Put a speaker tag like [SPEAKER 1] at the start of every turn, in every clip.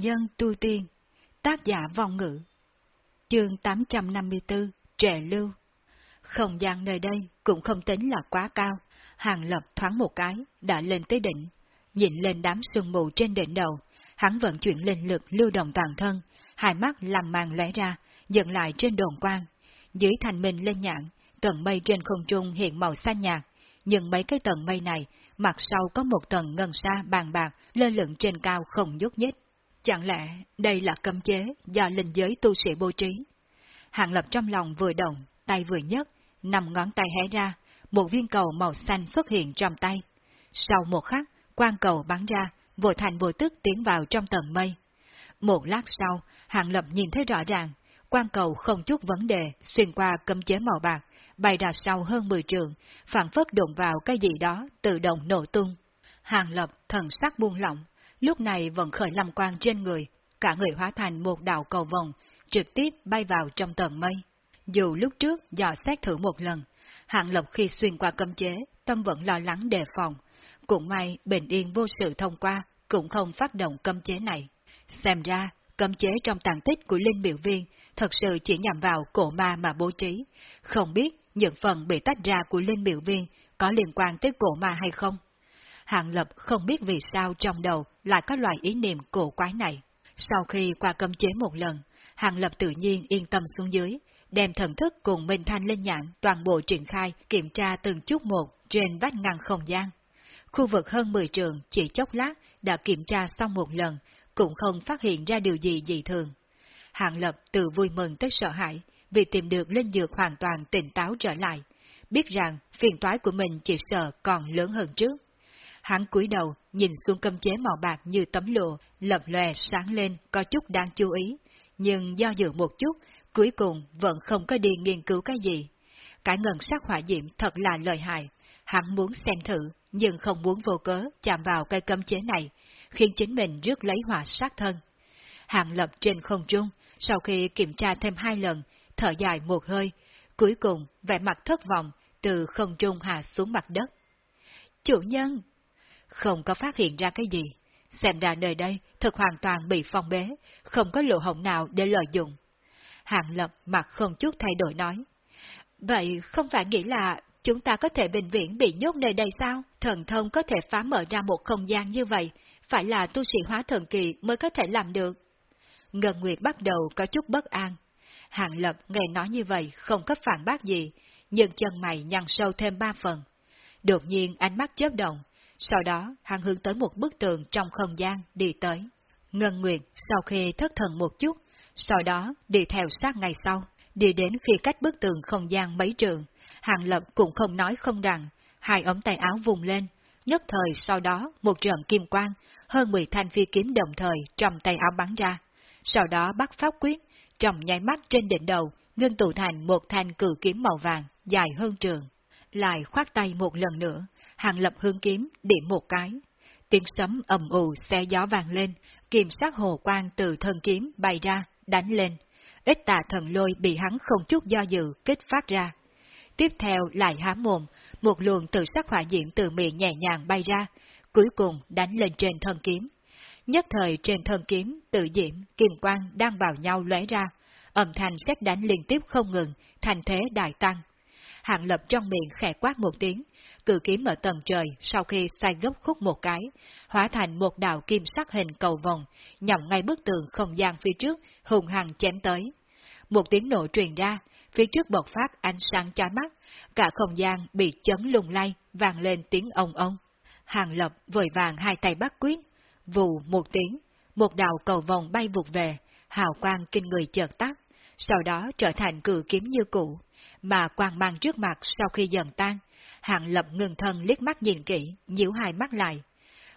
[SPEAKER 1] nhân tu tiên, tác giả vong ngữ. Chương 854, Trệ Lưu Không gian nơi đây cũng không tính là quá cao, hàng lập thoáng một cái, đã lên tới đỉnh. Nhìn lên đám sương mù trên đỉnh đầu, hắn vận chuyển linh lực lưu động toàn thân, hai mắt làm màn lóe ra, dựng lại trên đồn quang. Dưới thành mình lên nhãn, tầng mây trên không trung hiện màu xanh nhạt, nhưng mấy cái tầng mây này, mặt sau có một tầng ngân sa bàn bạc lơ lửng trên cao không nhúc nhích. Chẳng lẽ đây là cấm chế do linh giới tu sĩ bố trí? Hạng lập trong lòng vừa động, tay vừa nhấc, nằm ngón tay hé ra, một viên cầu màu xanh xuất hiện trong tay. Sau một khắc, quang cầu bắn ra, vội thành vội tức tiến vào trong tầng mây. Một lát sau, hạng lập nhìn thấy rõ ràng, quang cầu không chút vấn đề xuyên qua cấm chế màu bạc, bay ra sau hơn 10 trường, phản phất đụng vào cái gì đó tự động nổ tung. Hàng lập thần sắc buông lỏng, lúc này vẫn khởi lâm quang trên người, cả người hóa thành một đạo cầu vòng, trực tiếp bay vào trong tầng mây. Dù lúc trước dò xét thử một lần, hạng lộc khi xuyên qua cấm chế, tâm vẫn lo lắng đề phòng. Cũng may bình yên vô sự thông qua, cũng không phát động cấm chế này. Xem ra, cấm chế trong tàn tích của Linh Biểu Viên thật sự chỉ nhằm vào cổ ma mà bố trí, không biết những phần bị tách ra của Linh Biểu Viên có liên quan tới cổ ma hay không. Hạng Lập không biết vì sao trong đầu lại có loại ý niệm cổ quái này. Sau khi qua cấm chế một lần, Hạng Lập tự nhiên yên tâm xuống dưới, đem thần thức cùng Minh Thanh lên nhãn toàn bộ triển khai kiểm tra từng chút một trên vách ngăn không gian. Khu vực hơn 10 trường chỉ chốc lát đã kiểm tra xong một lần, cũng không phát hiện ra điều gì dị thường. Hạng Lập từ vui mừng tới sợ hãi, vì tìm được linh dược hoàn toàn tỉnh táo trở lại, biết rằng phiền toái của mình chỉ sợ còn lớn hơn trước. Hắn cúi đầu, nhìn xuống cơm chế màu bạc như tấm lụa, lập lòe sáng lên, có chút đáng chú ý, nhưng do dự một chút, cuối cùng vẫn không có đi nghiên cứu cái gì. Cái ngân sắc hỏa diệm thật là lợi hại, hắn muốn xem thử, nhưng không muốn vô cớ chạm vào cây cấm chế này, khiến chính mình rước lấy hỏa sát thân. Hạng lập trên không trung, sau khi kiểm tra thêm hai lần, thở dài một hơi, cuối cùng vẻ mặt thất vọng từ không trung hạ xuống mặt đất. Chủ nhân! Không có phát hiện ra cái gì. Xem ra nơi đây thật hoàn toàn bị phong bế, không có lỗ hổng nào để lợi dụng. Hạng lập mặt không chút thay đổi nói. Vậy không phải nghĩ là chúng ta có thể bình viễn bị nhốt nơi đây sao? Thần thông có thể phá mở ra một không gian như vậy, phải là tu sĩ hóa thần kỳ mới có thể làm được. Ngân Nguyệt bắt đầu có chút bất an. Hạng Lập nghe nói như vậy không có phản bác gì, nhưng chân mày nhăn sâu thêm ba phần. Đột nhiên ánh mắt chớp động, sau đó hắn hướng tới một bức tường trong không gian đi tới. Ngân Nguyệt sau khi thất thần một chút, sau đó đi theo sát ngày sau, đi đến khi cách bức tường không gian mấy trường, Hàng Lập cũng không nói không rằng, hai ống tay áo vùng lên, nhất thời sau đó một trận kim quang, hơn 10 thanh phi kiếm đồng thời trong tay áo bắn ra. Sau đó bắt pháp quyết, trong nháy mắt trên đỉnh đầu, ngưng tụ thành một thanh cử kiếm màu vàng, dài hơn trường. Lại khoát tay một lần nữa, hàng lập hương kiếm, điểm một cái. Tiếng sấm ầm ù xe gió vàng lên, kiểm sắc hồ quang từ thân kiếm bay ra, đánh lên. Ít tà thần lôi bị hắn không chút do dự kích phát ra. Tiếp theo lại há mồm, một luồng tự sắc hỏa diễm từ miệng nhẹ nhàng bay ra, cuối cùng đánh lên trên thân kiếm. Nhất thời trên thân kiếm, tự diễm, kim quang đang vào nhau lóe ra, âm thanh xét đánh liên tiếp không ngừng, thành thế đại tăng. Hạng lập trong miệng khẽ quát một tiếng, cử kiếm ở tầng trời sau khi xoay gấp khúc một cái, hóa thành một đạo kim sắc hình cầu vòng, nhằm ngay bức tường không gian phía trước, hùng hằng chém tới. Một tiếng nổ truyền ra, phía trước bộc phát ánh sáng chói mắt, cả không gian bị chấn lung lay, vang lên tiếng ông ông. Hàng lập vội vàng hai tay bắt quyết, vù một tiếng, một đạo cầu vòng bay vụt về, hào quang kinh người chợt tắt, sau đó trở thành cử kiếm như cũ, mà quang mang trước mặt sau khi dần tan, hạng lập ngừng thân liếc mắt nhìn kỹ, nhíu hai mắt lại.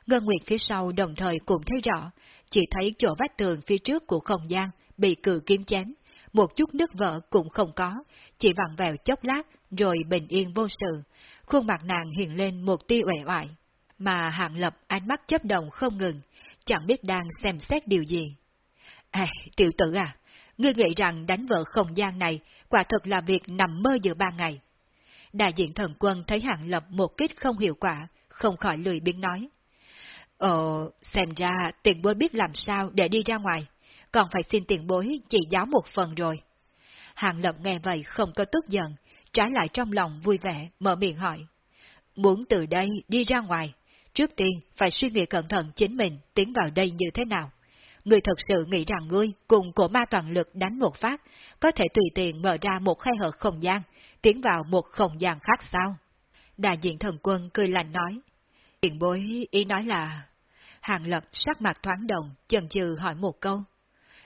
[SPEAKER 1] Ngân Nguyệt phía sau đồng thời cũng thấy rõ, chỉ thấy chỗ vách tường phía trước của không gian bị cự kiếm chém, một chút nước vỡ cũng không có, chỉ vặn vẹo chốc lát rồi bình yên vô sự, khuôn mặt nàng hiện lên một tia uể oải, mà hạng lập ánh mắt chấp động không ngừng, chẳng biết đang xem xét điều gì. À, tiểu tử à, ngươi nghĩ rằng đánh vợ không gian này quả thật là việc nằm mơ giữa ba ngày. Đại diện thần quân thấy hạng lập một kích không hiệu quả, không khỏi lười biếng nói. Ờ, xem ra tiền bối biết làm sao để đi ra ngoài, còn phải xin tiền bối chỉ giáo một phần rồi. Hạng Lập nghe vậy không có tức giận, trái lại trong lòng vui vẻ, mở miệng hỏi. Muốn từ đây đi ra ngoài, trước tiên phải suy nghĩ cẩn thận chính mình tiến vào đây như thế nào. Người thật sự nghĩ rằng ngươi cùng cổ ma toàn lực đánh một phát, có thể tùy tiện mở ra một khe hở không gian, tiến vào một không gian khác sao? Đại diện thần quân cười lạnh nói. Tiền bối ý nói là... Hàng lập sắc mặt thoáng đồng, chần chừ hỏi một câu.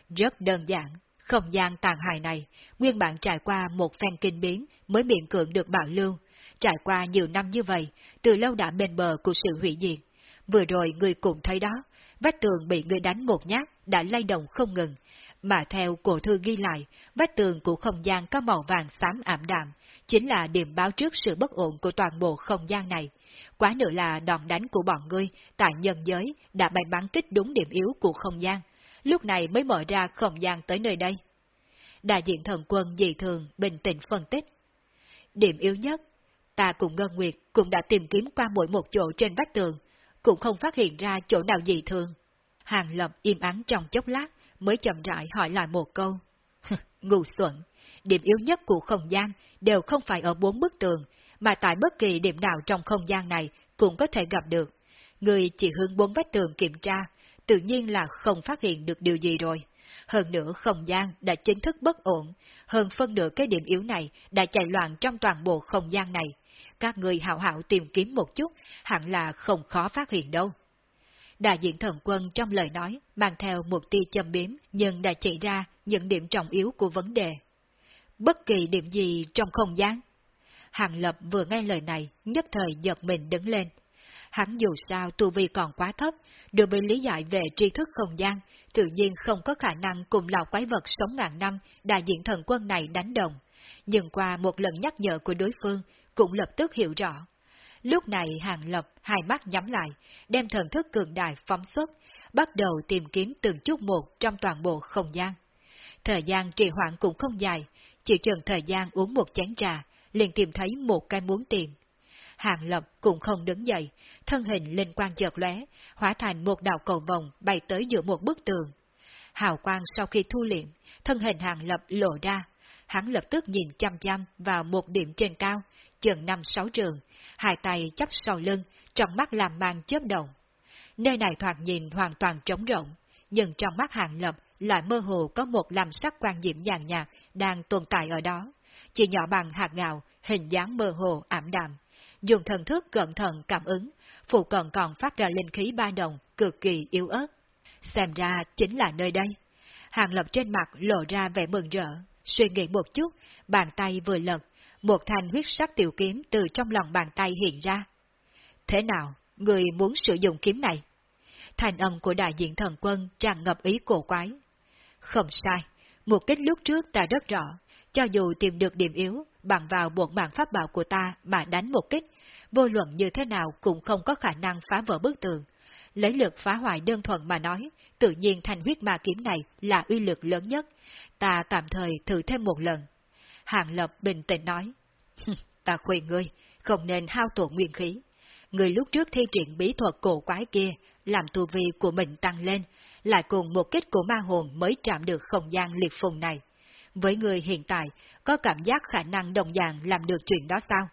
[SPEAKER 1] Rất đơn giản, không gian tàn hài này, nguyên bản trải qua một phen kinh biến mới miễn cưỡng được bảo lưu. Trải qua nhiều năm như vậy, từ lâu đã bên bờ của sự hủy diệt. Vừa rồi người cũng thấy đó, vách tường bị người đánh một nhát đã lay động không ngừng, mà theo cổ thư ghi lại, vách tường của không gian có màu vàng xám ảm đạm, chính là điểm báo trước sự bất ổn của toàn bộ không gian này. Quá nữa là đòn đánh của bọn ngươi tại nhân giới đã bay bắn kích đúng điểm yếu của không gian, lúc này mới mở ra không gian tới nơi đây. Đại diện thần quân dị thường bình tĩnh phân tích. Điểm yếu nhất, ta cùng Ngân Nguyệt cũng đã tìm kiếm qua mỗi một chỗ trên vách tường, cũng không phát hiện ra chỗ nào dị thường. Hàng Lập im ắng trong chốc lát, mới chậm rãi hỏi lại một câu. Ngu xuẩn, điểm yếu nhất của không gian đều không phải ở bốn bức tường, mà tại bất kỳ điểm nào trong không gian này cũng có thể gặp được. Người chỉ hướng bốn vách tường kiểm tra, tự nhiên là không phát hiện được điều gì rồi. Hơn nữa không gian đã chính thức bất ổn, hơn phân nửa cái điểm yếu này đã chạy loạn trong toàn bộ không gian này. Các người hảo hảo tìm kiếm một chút, hẳn là không khó phát hiện đâu. Đại diện thần quân trong lời nói mang theo một tia châm biếm nhưng đã chỉ ra những điểm trọng yếu của vấn đề. Bất kỳ điểm gì trong không gian? Hàng Lập vừa nghe lời này, nhất thời giật mình đứng lên. Hắn dù sao tu vi còn quá thấp, được bị lý giải về tri thức không gian, tự nhiên không có khả năng cùng lão quái vật sống ngàn năm đại diện thần quân này đánh đồng. Nhưng qua một lần nhắc nhở của đối phương, cũng lập tức hiểu rõ. Lúc này Hàng Lập hai mắt nhắm lại, đem thần thức cường đại phóng xuất, bắt đầu tìm kiếm từng chút một trong toàn bộ không gian. Thời gian trì hoãn cũng không dài, chỉ chừng thời gian uống một chén trà, liền tìm thấy một cái muốn tìm. Hàng Lập cũng không đứng dậy, thân hình lên quang chợt lóe, hóa thành một đạo cầu vòng bay tới giữa một bức tường. Hào quang sau khi thu liệm, thân hình Hàng Lập lộ ra, hắn lập tức nhìn chăm chăm vào một điểm trên cao, chừng năm sáu trường, hai tay chắp sau lưng, trong mắt làm mang chớp động. Nơi này thoạt nhìn hoàn toàn trống rộng, nhưng trong mắt Hàng Lập lại mơ hồ có một làm sắc quan diễm nhàn nhạt đang tồn tại ở đó, chỉ nhỏ bằng hạt gạo, hình dáng mơ hồ ảm đạm. Dùng thần thức cẩn thận cảm ứng, phụ cận còn phát ra linh khí ba đồng, cực kỳ yếu ớt. Xem ra chính là nơi đây. Hàng Lập trên mặt lộ ra vẻ mừng rỡ, suy nghĩ một chút, bàn tay vừa lật, một thanh huyết sắc tiểu kiếm từ trong lòng bàn tay hiện ra. Thế nào, người muốn sử dụng kiếm này? Thành âm của đại diện thần quân tràn ngập ý cổ quái. Không sai, một kích lúc trước ta rất rõ, cho dù tìm được điểm yếu, bằng vào bộ mạng pháp bảo của ta mà đánh một kích, vô luận như thế nào cũng không có khả năng phá vỡ bức tường. Lấy lực phá hoại đơn thuần mà nói, tự nhiên thành huyết ma kiếm này là uy lực lớn nhất. Ta tạm thời thử thêm một lần. Hàng Lập bình tĩnh nói, ta khuyên ngươi, không nên hao tổn nguyên khí. Người lúc trước thi triển bí thuật cổ quái kia, làm tu vi của mình tăng lên, lại cùng một kết của ma hồn mới chạm được không gian liệt phùng này. Với người hiện tại, có cảm giác khả năng đồng dạng làm được chuyện đó sao?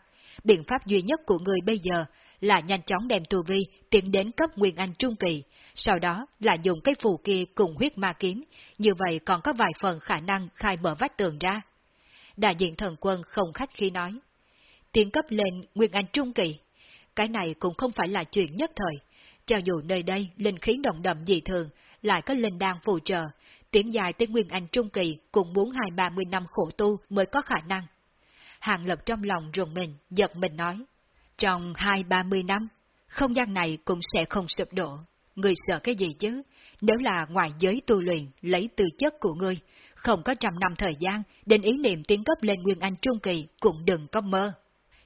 [SPEAKER 1] Biện pháp duy nhất của người bây giờ là nhanh chóng đem tu vi tiến đến cấp Nguyên Anh Trung Kỳ, sau đó là dùng cái phù kia cùng huyết ma kiếm, như vậy còn có vài phần khả năng khai mở vách tường ra. Đại diện thần quân không khách khi nói, tiến cấp lên Nguyên Anh Trung Kỳ, cái này cũng không phải là chuyện nhất thời, cho dù nơi đây linh khí động đậm dị thường, lại có linh đan phù trợ, tiến dài tới Nguyên Anh Trung Kỳ cũng muốn hai ba mươi năm khổ tu mới có khả năng. Hàng Lập trong lòng rùng mình, giật mình nói, trong hai ba mươi năm, không gian này cũng sẽ không sụp đổ. Người sợ cái gì chứ? Nếu là ngoài giới tu luyện, lấy tư chất của ngươi, không có trăm năm thời gian, đến ý niệm tiến cấp lên Nguyên Anh Trung Kỳ cũng đừng có mơ.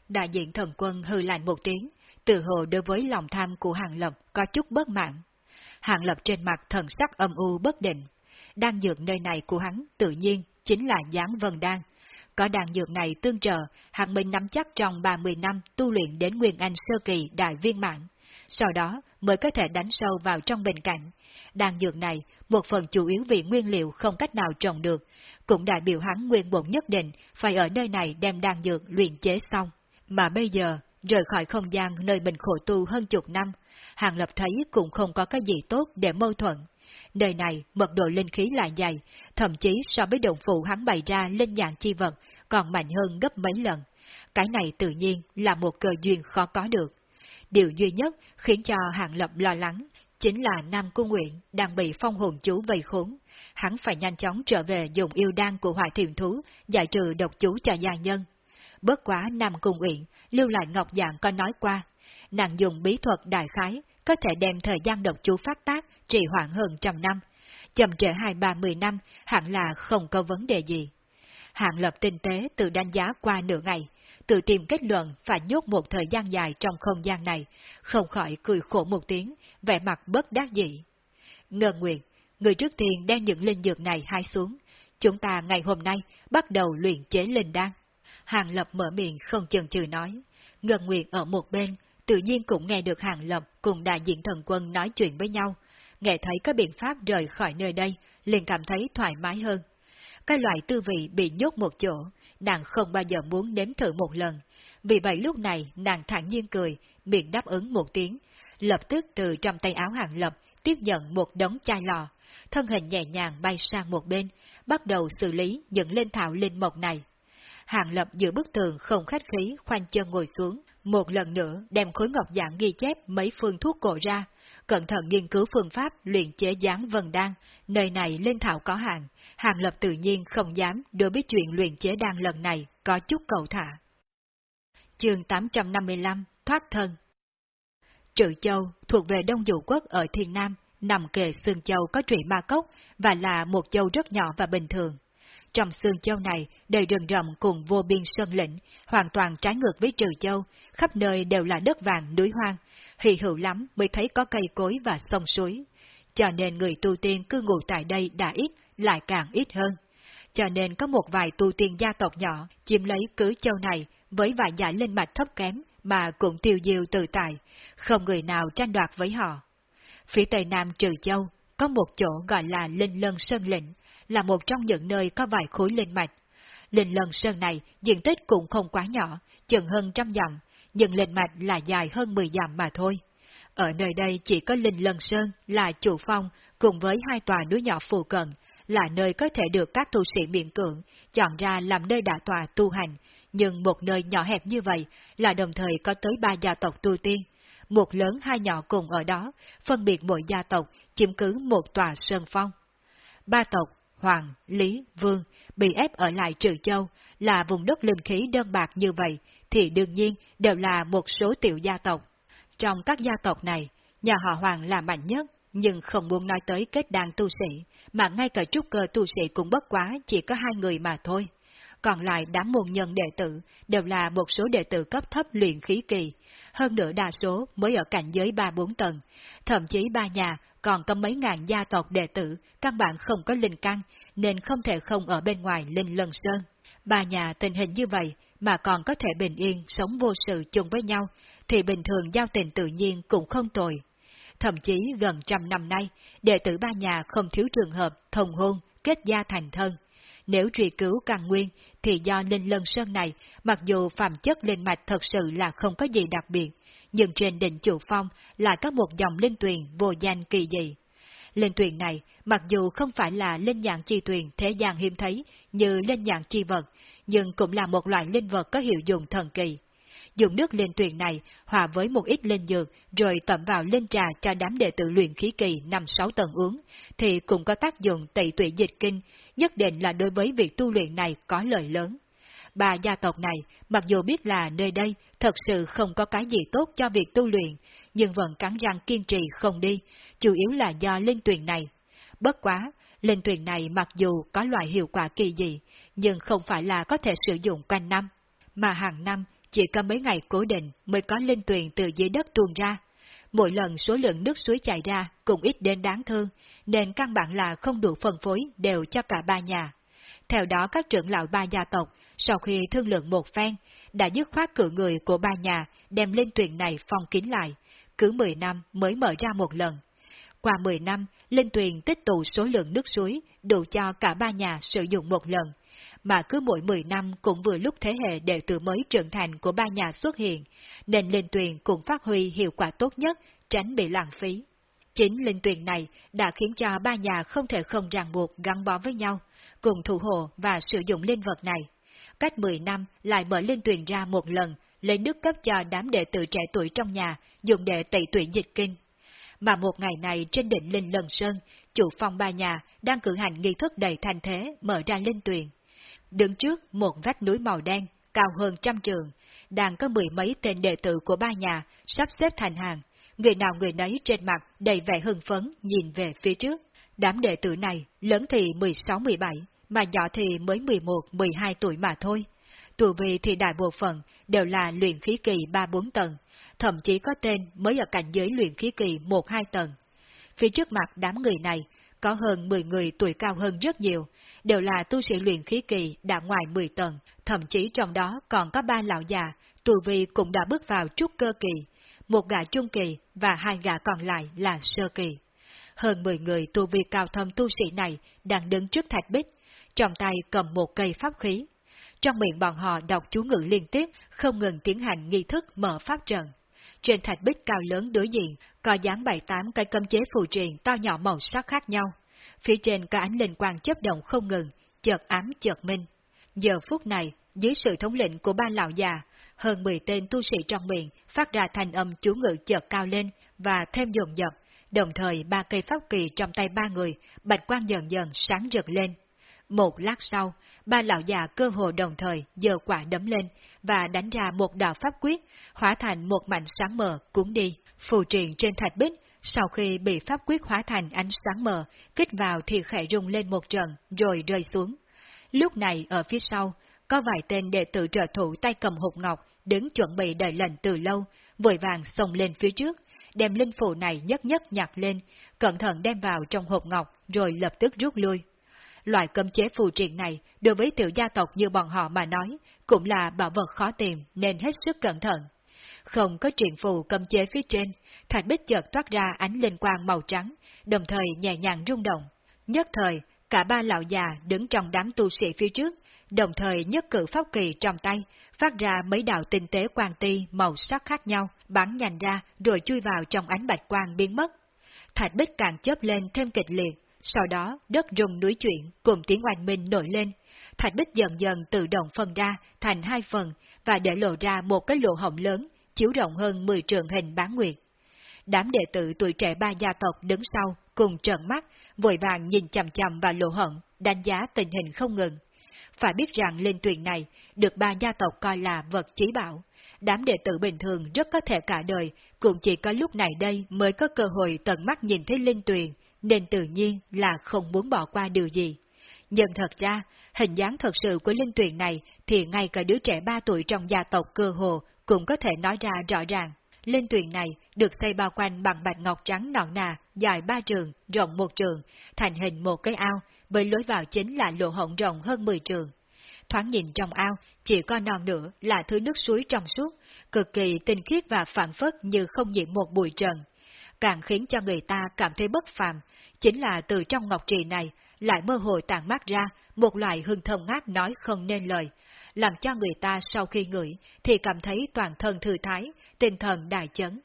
[SPEAKER 1] Đại diện thần quân hư lạnh một tiếng, tự hồ đối với lòng tham của Hàng Lập có chút bất mãn. Hàng Lập trên mặt thần sắc âm u bất định. Đan dược nơi này của hắn tự nhiên chính là dáng vân đan. Có đan dược này tương trợ, Hàng Minh nắm chắc trong 30 năm tu luyện đến Nguyên Anh Sơ Kỳ Đại Viên mạng sau đó mới có thể đánh sâu vào trong bình cảnh. Đan dược này, một phần chủ yếu vì nguyên liệu không cách nào trồng được, cũng đại biểu hắn nguyên bổn nhất định phải ở nơi này đem đan dược luyện chế xong. Mà bây giờ, rời khỏi không gian nơi mình khổ tu hơn chục năm, Hàng Lập thấy cũng không có cái gì tốt để mâu thuẫn. Nơi này mật độ linh khí lại dày, thậm chí so với đồng phụ hắn bày ra linh nhạn chi vật còn mạnh hơn gấp mấy lần. Cái này tự nhiên là một cơ duyên khó có được. Điều duy nhất khiến cho Hàng Lập lo lắng chính là Nam Cung Nguyện đang bị phong hồn chú vây khốn. Hắn phải nhanh chóng trở về dùng yêu đan của hoài thiền thú giải trừ độc chú cho gia nhân. Bớt quá Nam Cung Nguyện, lưu lại Ngọc Dạng có nói qua. Nàng dùng bí thuật đại khái, có thể đem thời gian độc chú phát tác trì hoãn hơn trăm năm. Chậm trễ hai ba mười năm hẳn là không có vấn đề gì. Hạng lập tinh tế tự đánh giá qua nửa ngày, tự tìm kết luận phải nhốt một thời gian dài trong không gian này, không khỏi cười khổ một tiếng, vẻ mặt bất đắc dĩ. Ngân Nguyệt, người trước tiên đem những linh dược này hai xuống, chúng ta ngày hôm nay bắt đầu luyện chế linh đan. Hàng Lập mở miệng không chần chừ nói, Ngân Nguyệt ở một bên, tự nhiên cũng nghe được Hàng Lập cùng đại diện thần quân nói chuyện với nhau, nghe thấy có biện pháp rời khỏi nơi đây, liền cảm thấy thoải mái hơn. Cái loại tư vị bị nhốt một chỗ, nàng không bao giờ muốn nếm thử một lần. Vì vậy lúc này nàng thản nhiên cười, miệng đáp ứng một tiếng, lập tức từ trong tay áo hàng lập tiếp nhận một đống chai lò, thân hình nhẹ nhàng bay sang một bên, bắt đầu xử lý những lên thảo linh mộc này. Hàng lập giữa bức tường không khách khí khoanh chân ngồi xuống, một lần nữa đem khối ngọc dạng ghi chép mấy phương thuốc cổ ra, cẩn thận nghiên cứu phương pháp luyện chế dáng vần đan, nơi này lên thảo có hàng, hàng lập tự nhiên không dám đối với chuyện luyện chế đan lần này có chút cầu thả. Chương 855 Thoát thân Trự Châu thuộc về Đông Dụ Quốc ở Thiên Nam, nằm kề Sương Châu có trụy ma cốc và là một châu rất nhỏ và bình thường. Trong Sương Châu này đầy rừng rậm cùng vô biên sơn lĩnh, hoàn toàn trái ngược với Trừ Châu, khắp nơi đều là đất vàng núi hoang, hì hữu lắm mới thấy có cây cối và sông suối. Cho nên người tu tiên cư ngụ tại đây đã ít, lại càng ít hơn. Cho nên có một vài tu tiên gia tộc nhỏ chiếm lấy cứ châu này với vài giải linh mạch thấp kém mà cũng tiêu diêu tự tại, không người nào tranh đoạt với họ. Phía tây nam trừ châu có một chỗ gọi là Linh Lân Sơn Lĩnh, là một trong những nơi có vài khối linh mạch. Linh Lân Sơn này diện tích cũng không quá nhỏ, chừng hơn trăm dặm, nhưng linh mạch là dài hơn 10 dặm mà thôi. Ở nơi đây chỉ có Linh Lân Sơn là chủ phong cùng với hai tòa núi nhỏ phù cận, là nơi có thể được các tu sĩ miễn cưỡng chọn ra làm nơi đả tòa tu hành, nhưng một nơi nhỏ hẹp như vậy là đồng thời có tới ba gia tộc tu tiên. Một lớn hai nhỏ cùng ở đó, phân biệt mỗi gia tộc chiếm cứ một tòa sơn phong. Ba tộc Hoàng, Lý, Vương bị ép ở lại Trừ Châu là vùng đất linh khí đơn bạc như vậy, thì đương nhiên đều là một số tiểu gia tộc. Trong các gia tộc này, nhà họ Hoàng là mạnh nhất, nhưng không muốn nói tới kết đàn tu sĩ, mà ngay cả trúc cơ tu sĩ cũng bất quá chỉ có hai người mà thôi. Còn lại đám môn nhân đệ tử đều là một số đệ tử cấp thấp luyện khí kỳ, hơn nữa đa số mới ở cảnh giới 3-4 tầng, thậm chí ba nhà còn có mấy ngàn gia tộc đệ tử, căn bản không có linh căn, nên không thể không ở bên ngoài linh lần sơn. Ba nhà tình hình như vậy mà còn có thể bình yên sống vô sự chung với nhau, thì bình thường giao tình tự nhiên cũng không tồi. Thậm chí gần trăm năm nay, đệ tử ba nhà không thiếu trường hợp thông hôn, kết gia thành thân. Nếu truy cứu càng nguyên, thì do linh lân sơn này, mặc dù phạm chất linh mạch thật sự là không có gì đặc biệt, nhưng trên đỉnh chủ phong lại có một dòng linh tuyền vô danh kỳ dị. Linh tuyền này, mặc dù không phải là linh nhạn chi tuyền thế gian hiếm thấy như linh nhạn chi vật, nhưng cũng là một loại linh vật có hiệu dụng thần kỳ. Dùng nước linh tuyền này hòa với một ít linh dược rồi tẩm vào linh trà cho đám đệ tử luyện khí kỳ năm sáu tầng uống, thì cũng có tác dụng tẩy tụy dịch kinh, nhất định là đối với việc tu luyện này có lợi lớn. bà gia tộc này, mặc dù biết là nơi đây thật sự không có cái gì tốt cho việc tu luyện, nhưng vẫn cắn răng kiên trì không đi, chủ yếu là do linh tuyển này. Bất quá, linh tuyển này mặc dù có loại hiệu quả kỳ dị, nhưng không phải là có thể sử dụng quanh năm, mà hàng năm chỉ có mấy ngày cố định mới có linh tuyền từ dưới đất tuôn ra. Mỗi lần số lượng nước suối chảy ra cũng ít đến đáng thương, nên căn bản là không đủ phân phối đều cho cả ba nhà. Theo đó các trưởng lão ba gia tộc, sau khi thương lượng một phen, đã dứt khoát cử người của ba nhà đem linh tuyền này phong kín lại, cứ 10 năm mới mở ra một lần. Qua 10 năm, linh tuyền tích tụ số lượng nước suối đủ cho cả ba nhà sử dụng một lần, mà cứ mỗi 10 năm cũng vừa lúc thế hệ đệ tử mới trưởng thành của ba nhà xuất hiện, nên linh tuyền cũng phát huy hiệu quả tốt nhất, tránh bị lãng phí. Chính linh tuyền này đã khiến cho ba nhà không thể không ràng buộc gắn bó với nhau, cùng thủ hộ và sử dụng linh vật này. Cách 10 năm lại mở linh tuyền ra một lần, lấy nước cấp cho đám đệ tử trẻ tuổi trong nhà, dùng để tẩy tuyển dịch kinh. Mà một ngày này trên đỉnh Linh Lần Sơn, chủ phong ba nhà đang cử hành nghi thức đầy thành thế mở ra linh tuyền. Đứng trước một vách núi màu đen, cao hơn trăm trường, đang có mười mấy tên đệ tử của ba nhà sắp xếp thành hàng, người nào người nấy trên mặt đầy vẻ hưng phấn nhìn về phía trước. Đám đệ tử này lớn thì 16-17, mà nhỏ thì mới 11-12 tuổi mà thôi. Tù vị thì đại bộ phận đều là luyện khí kỳ 3-4 tầng, thậm chí có tên mới ở cảnh giới luyện khí kỳ 1-2 tầng. Phía trước mặt đám người này, có hơn 10 người tuổi cao hơn rất nhiều, đều là tu sĩ luyện khí kỳ đã ngoài 10 tầng, thậm chí trong đó còn có ba lão già, tu vi cũng đã bước vào trúc cơ kỳ, một gã trung kỳ và hai gã còn lại là sơ kỳ. Hơn 10 người tu vi cao thâm tu sĩ này đang đứng trước thạch bích, trong tay cầm một cây pháp khí. Trong miệng bọn họ đọc chú ngữ liên tiếp, không ngừng tiến hành nghi thức mở pháp trận. Trên thạch bích cao lớn đối diện, có dáng bảy tám cây cấm chế phù truyền to nhỏ màu sắc khác nhau. Phía trên có ánh linh quang chớp động không ngừng, chợt ám chợt minh. Giờ phút này, dưới sự thống lĩnh của ba lão già, hơn 10 tên tu sĩ trong miệng phát ra thành âm chú ngữ chợt cao lên và thêm dồn dập, đồng thời ba cây pháp kỳ trong tay ba người, bạch quang dần dần sáng rực lên. Một lát sau, ba lão già cơ hồ đồng thời giơ quả đấm lên và đánh ra một đạo pháp quyết, hóa thành một mảnh sáng mờ cuốn đi. Phù truyền trên thạch bích, sau khi bị pháp quyết hóa thành ánh sáng mờ, kích vào thì khẽ rung lên một trận, rồi rơi xuống. Lúc này ở phía sau, có vài tên đệ tử trợ thủ tay cầm hộp ngọc, đứng chuẩn bị đợi lệnh từ lâu, vội vàng xông lên phía trước, đem linh phù này nhất nhất nhặt lên, cẩn thận đem vào trong hộp ngọc, rồi lập tức rút lui. Loại cấm chế phù triện này, đối với tiểu gia tộc như bọn họ mà nói, cũng là bảo vật khó tìm nên hết sức cẩn thận. Không có truyền phù cấm chế phía trên, thạch bích chợt toát ra ánh linh quang màu trắng, đồng thời nhẹ nhàng rung động. Nhất thời, cả ba lão già đứng trong đám tu sĩ phía trước, đồng thời nhất cử pháp kỳ trong tay, phát ra mấy đạo tinh tế quang ti màu sắc khác nhau, bắn nhành ra rồi chui vào trong ánh bạch quang biến mất. Thạch bích càng chớp lên thêm kịch liệt, sau đó đất rung núi chuyển cùng tiếng oanh minh nổi lên. Thạch bích dần dần tự động phân ra thành hai phần và để lộ ra một cái lỗ hổng lớn, chiếu rộng hơn 10 trường hình bán nguyệt. Đám đệ tử tuổi trẻ ba gia tộc đứng sau cùng trợn mắt, vội vàng nhìn chằm chằm vào lỗ hổng, đánh giá tình hình không ngừng. Phải biết rằng linh tuyền này được ba gia tộc coi là vật chí bảo. Đám đệ tử bình thường rất có thể cả đời, cũng chỉ có lúc này đây mới có cơ hội tận mắt nhìn thấy linh tuyền, nên tự nhiên là không muốn bỏ qua điều gì. Nhưng thật ra, hình dáng thật sự của linh tuyển này thì ngay cả đứa trẻ ba tuổi trong gia tộc cơ hồ cũng có thể nói ra rõ ràng. Linh tuyển này được xây bao quanh bằng bạch ngọc trắng nọn nà, dài ba trường, rộng một trường, thành hình một cái ao, với lối vào chính là lỗ hổng rộng hơn 10 trường. Thoáng nhìn trong ao, chỉ có non nữa là thứ nước suối trong suốt, cực kỳ tinh khiết và phản phất như không nhiễm một bụi trần. Càng khiến cho người ta cảm thấy bất phàm, chính là từ trong ngọc trì này lại mơ hồ tàn mát ra một loại hương thơm ngát nói không nên lời, làm cho người ta sau khi ngửi thì cảm thấy toàn thân thư thái, tinh thần đại chấn.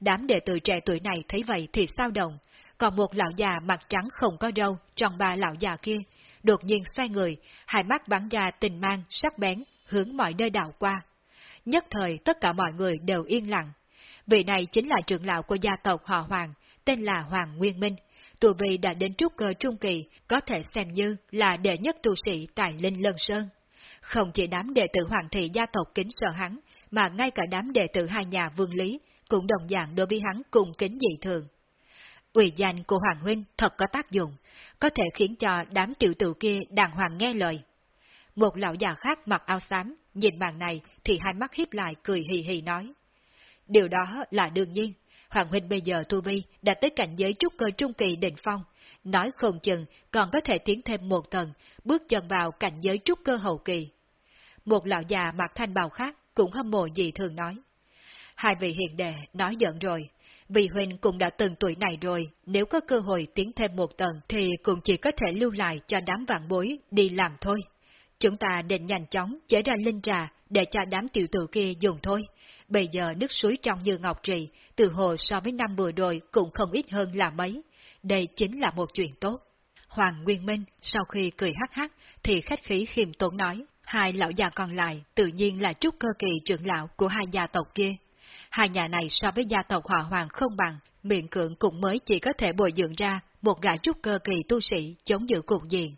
[SPEAKER 1] Đám đệ tử trẻ tuổi này thấy vậy thì sao động, còn một lão già mặt trắng không có râu trong ba lão già kia, đột nhiên xoay người, hai mắt bắn ra tình mang sắc bén, hướng mọi nơi đảo qua. Nhất thời tất cả mọi người đều yên lặng. Vị này chính là trưởng lão của gia tộc họ Hoàng, tên là Hoàng Nguyên Minh. Tù vị đã đến trúc cơ trung kỳ, có thể xem như là đệ nhất tu sĩ tại Linh Lân Sơn. Không chỉ đám đệ tử hoàng thị gia tộc kính sợ hắn, mà ngay cả đám đệ tử hai nhà vương lý cũng đồng dạng đối với hắn cùng kính dị thường. Ủy danh của Hoàng Huynh thật có tác dụng, có thể khiến cho đám tiểu tử kia đàng hoàng nghe lời. Một lão già khác mặc áo xám, nhìn màn này thì hai mắt hiếp lại cười hì hì nói. Điều đó là đương nhiên, Hoàng Huynh bây giờ tu vi đã tới cảnh giới trúc cơ trung kỳ đỉnh phong, nói không chừng còn có thể tiến thêm một tầng, bước chân vào cảnh giới trúc cơ hậu kỳ. Một lão già mặc thanh bào khác cũng hâm mộ gì thường nói. Hai vị hiền đệ nói giận rồi, Vì Huynh cũng đã từng tuổi này rồi, nếu có cơ hội tiến thêm một tầng thì cũng chỉ có thể lưu lại cho đám vạn bối đi làm thôi. Chúng ta nên nhanh chóng chế ra linh trà để cho đám tiểu tử kia dùng thôi. Bây giờ nước suối trong như ngọc trì, từ hồ so với năm vừa rồi cũng không ít hơn là mấy. Đây chính là một chuyện tốt. Hoàng Nguyên Minh sau khi cười hắc hắc thì khách khí khiêm tốn nói, hai lão già còn lại tự nhiên là trúc cơ kỳ trưởng lão của hai gia tộc kia. Hai nhà này so với gia tộc họ hoàng không bằng, miệng cưỡng cũng mới chỉ có thể bồi dưỡng ra một gã trúc cơ kỳ tu sĩ chống giữ cục diện.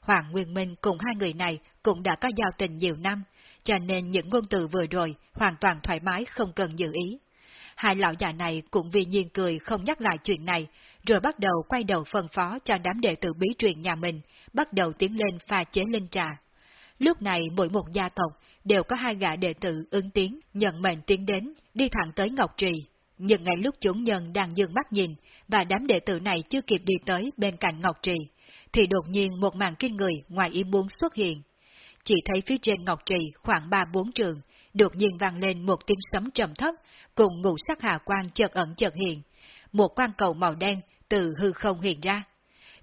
[SPEAKER 1] Hoàng Nguyên Minh cùng hai người này cũng đã có giao tình nhiều năm, cho nên những ngôn từ vừa rồi hoàn toàn thoải mái không cần giữ ý. Hai lão già này cũng vì nhiên cười không nhắc lại chuyện này, rồi bắt đầu quay đầu phân phó cho đám đệ tử bí truyền nhà mình, bắt đầu tiến lên pha chế linh trà. Lúc này mỗi một gia tộc đều có hai gã đệ tử ứng tiếng, nhận mệnh tiến đến, đi thẳng tới Ngọc Trì. Nhưng ngay lúc chúng nhân đang dừng mắt nhìn, và đám đệ tử này chưa kịp đi tới bên cạnh Ngọc Trì, thì đột nhiên một màn kinh người ngoài ý muốn xuất hiện. Chỉ thấy phía trên Ngọc Trì khoảng ba bốn trường, đột nhiên vang lên một tiếng sấm trầm thấp, cùng ngũ sắc hà quang chợt ẩn chợt hiện. Một quan cầu màu đen từ hư không hiện ra.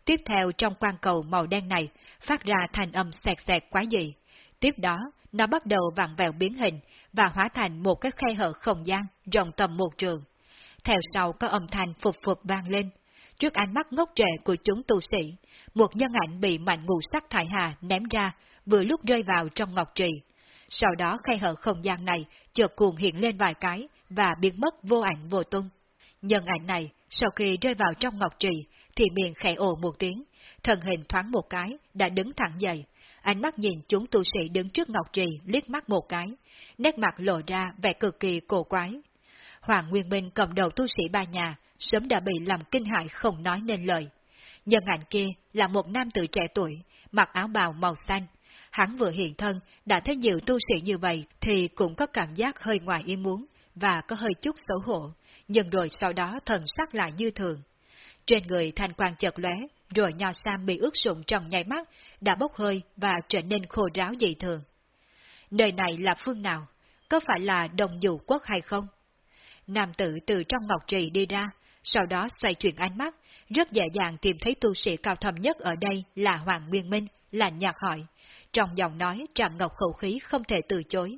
[SPEAKER 1] Tiếp theo trong quan cầu màu đen này phát ra thành âm sẹt sẹt quá dị. Tiếp đó, nó bắt đầu vặn vẹo biến hình và hóa thành một cái khe hở không gian rộng tầm một trường. Theo sau có âm thanh phục phục vang lên. Trước ánh mắt ngốc trệ của chúng tu sĩ, một nhân ảnh bị mạnh ngũ sắc thải hà ném ra, vừa lúc rơi vào trong ngọc trì. Sau đó khay hở không gian này chợt cuồng hiện lên vài cái và biến mất vô ảnh vô tung. Nhân ảnh này, sau khi rơi vào trong ngọc trì, thì miệng khẽ ồ một tiếng, thần hình thoáng một cái, đã đứng thẳng dậy, ánh mắt nhìn chúng tu sĩ đứng trước ngọc trì liếc mắt một cái, nét mặt lộ ra vẻ cực kỳ cổ quái. Hoàng Nguyên Minh cầm đầu tu sĩ ba nhà, sớm đã bị làm kinh hại không nói nên lời. Nhân ảnh kia là một nam tử trẻ tuổi, mặc áo bào màu xanh. Hắn vừa hiện thân, đã thấy nhiều tu sĩ như vậy thì cũng có cảm giác hơi ngoài ý muốn, và có hơi chút xấu hổ, nhưng rồi sau đó thần sắc lại như thường. Trên người thanh quang chợt lóe, rồi nho sam bị ướt sũng trong nháy mắt, đã bốc hơi và trở nên khô ráo dị thường. Nơi này là phương nào? Có phải là đồng dụ quốc hay không? Nam tử từ trong ngọc trì đi ra, sau đó xoay chuyển ánh mắt, rất dễ dàng tìm thấy tu sĩ cao thầm nhất ở đây là Hoàng Nguyên Minh, là nhạc hỏi, trong giọng nói tràn ngọc khẩu khí không thể từ chối.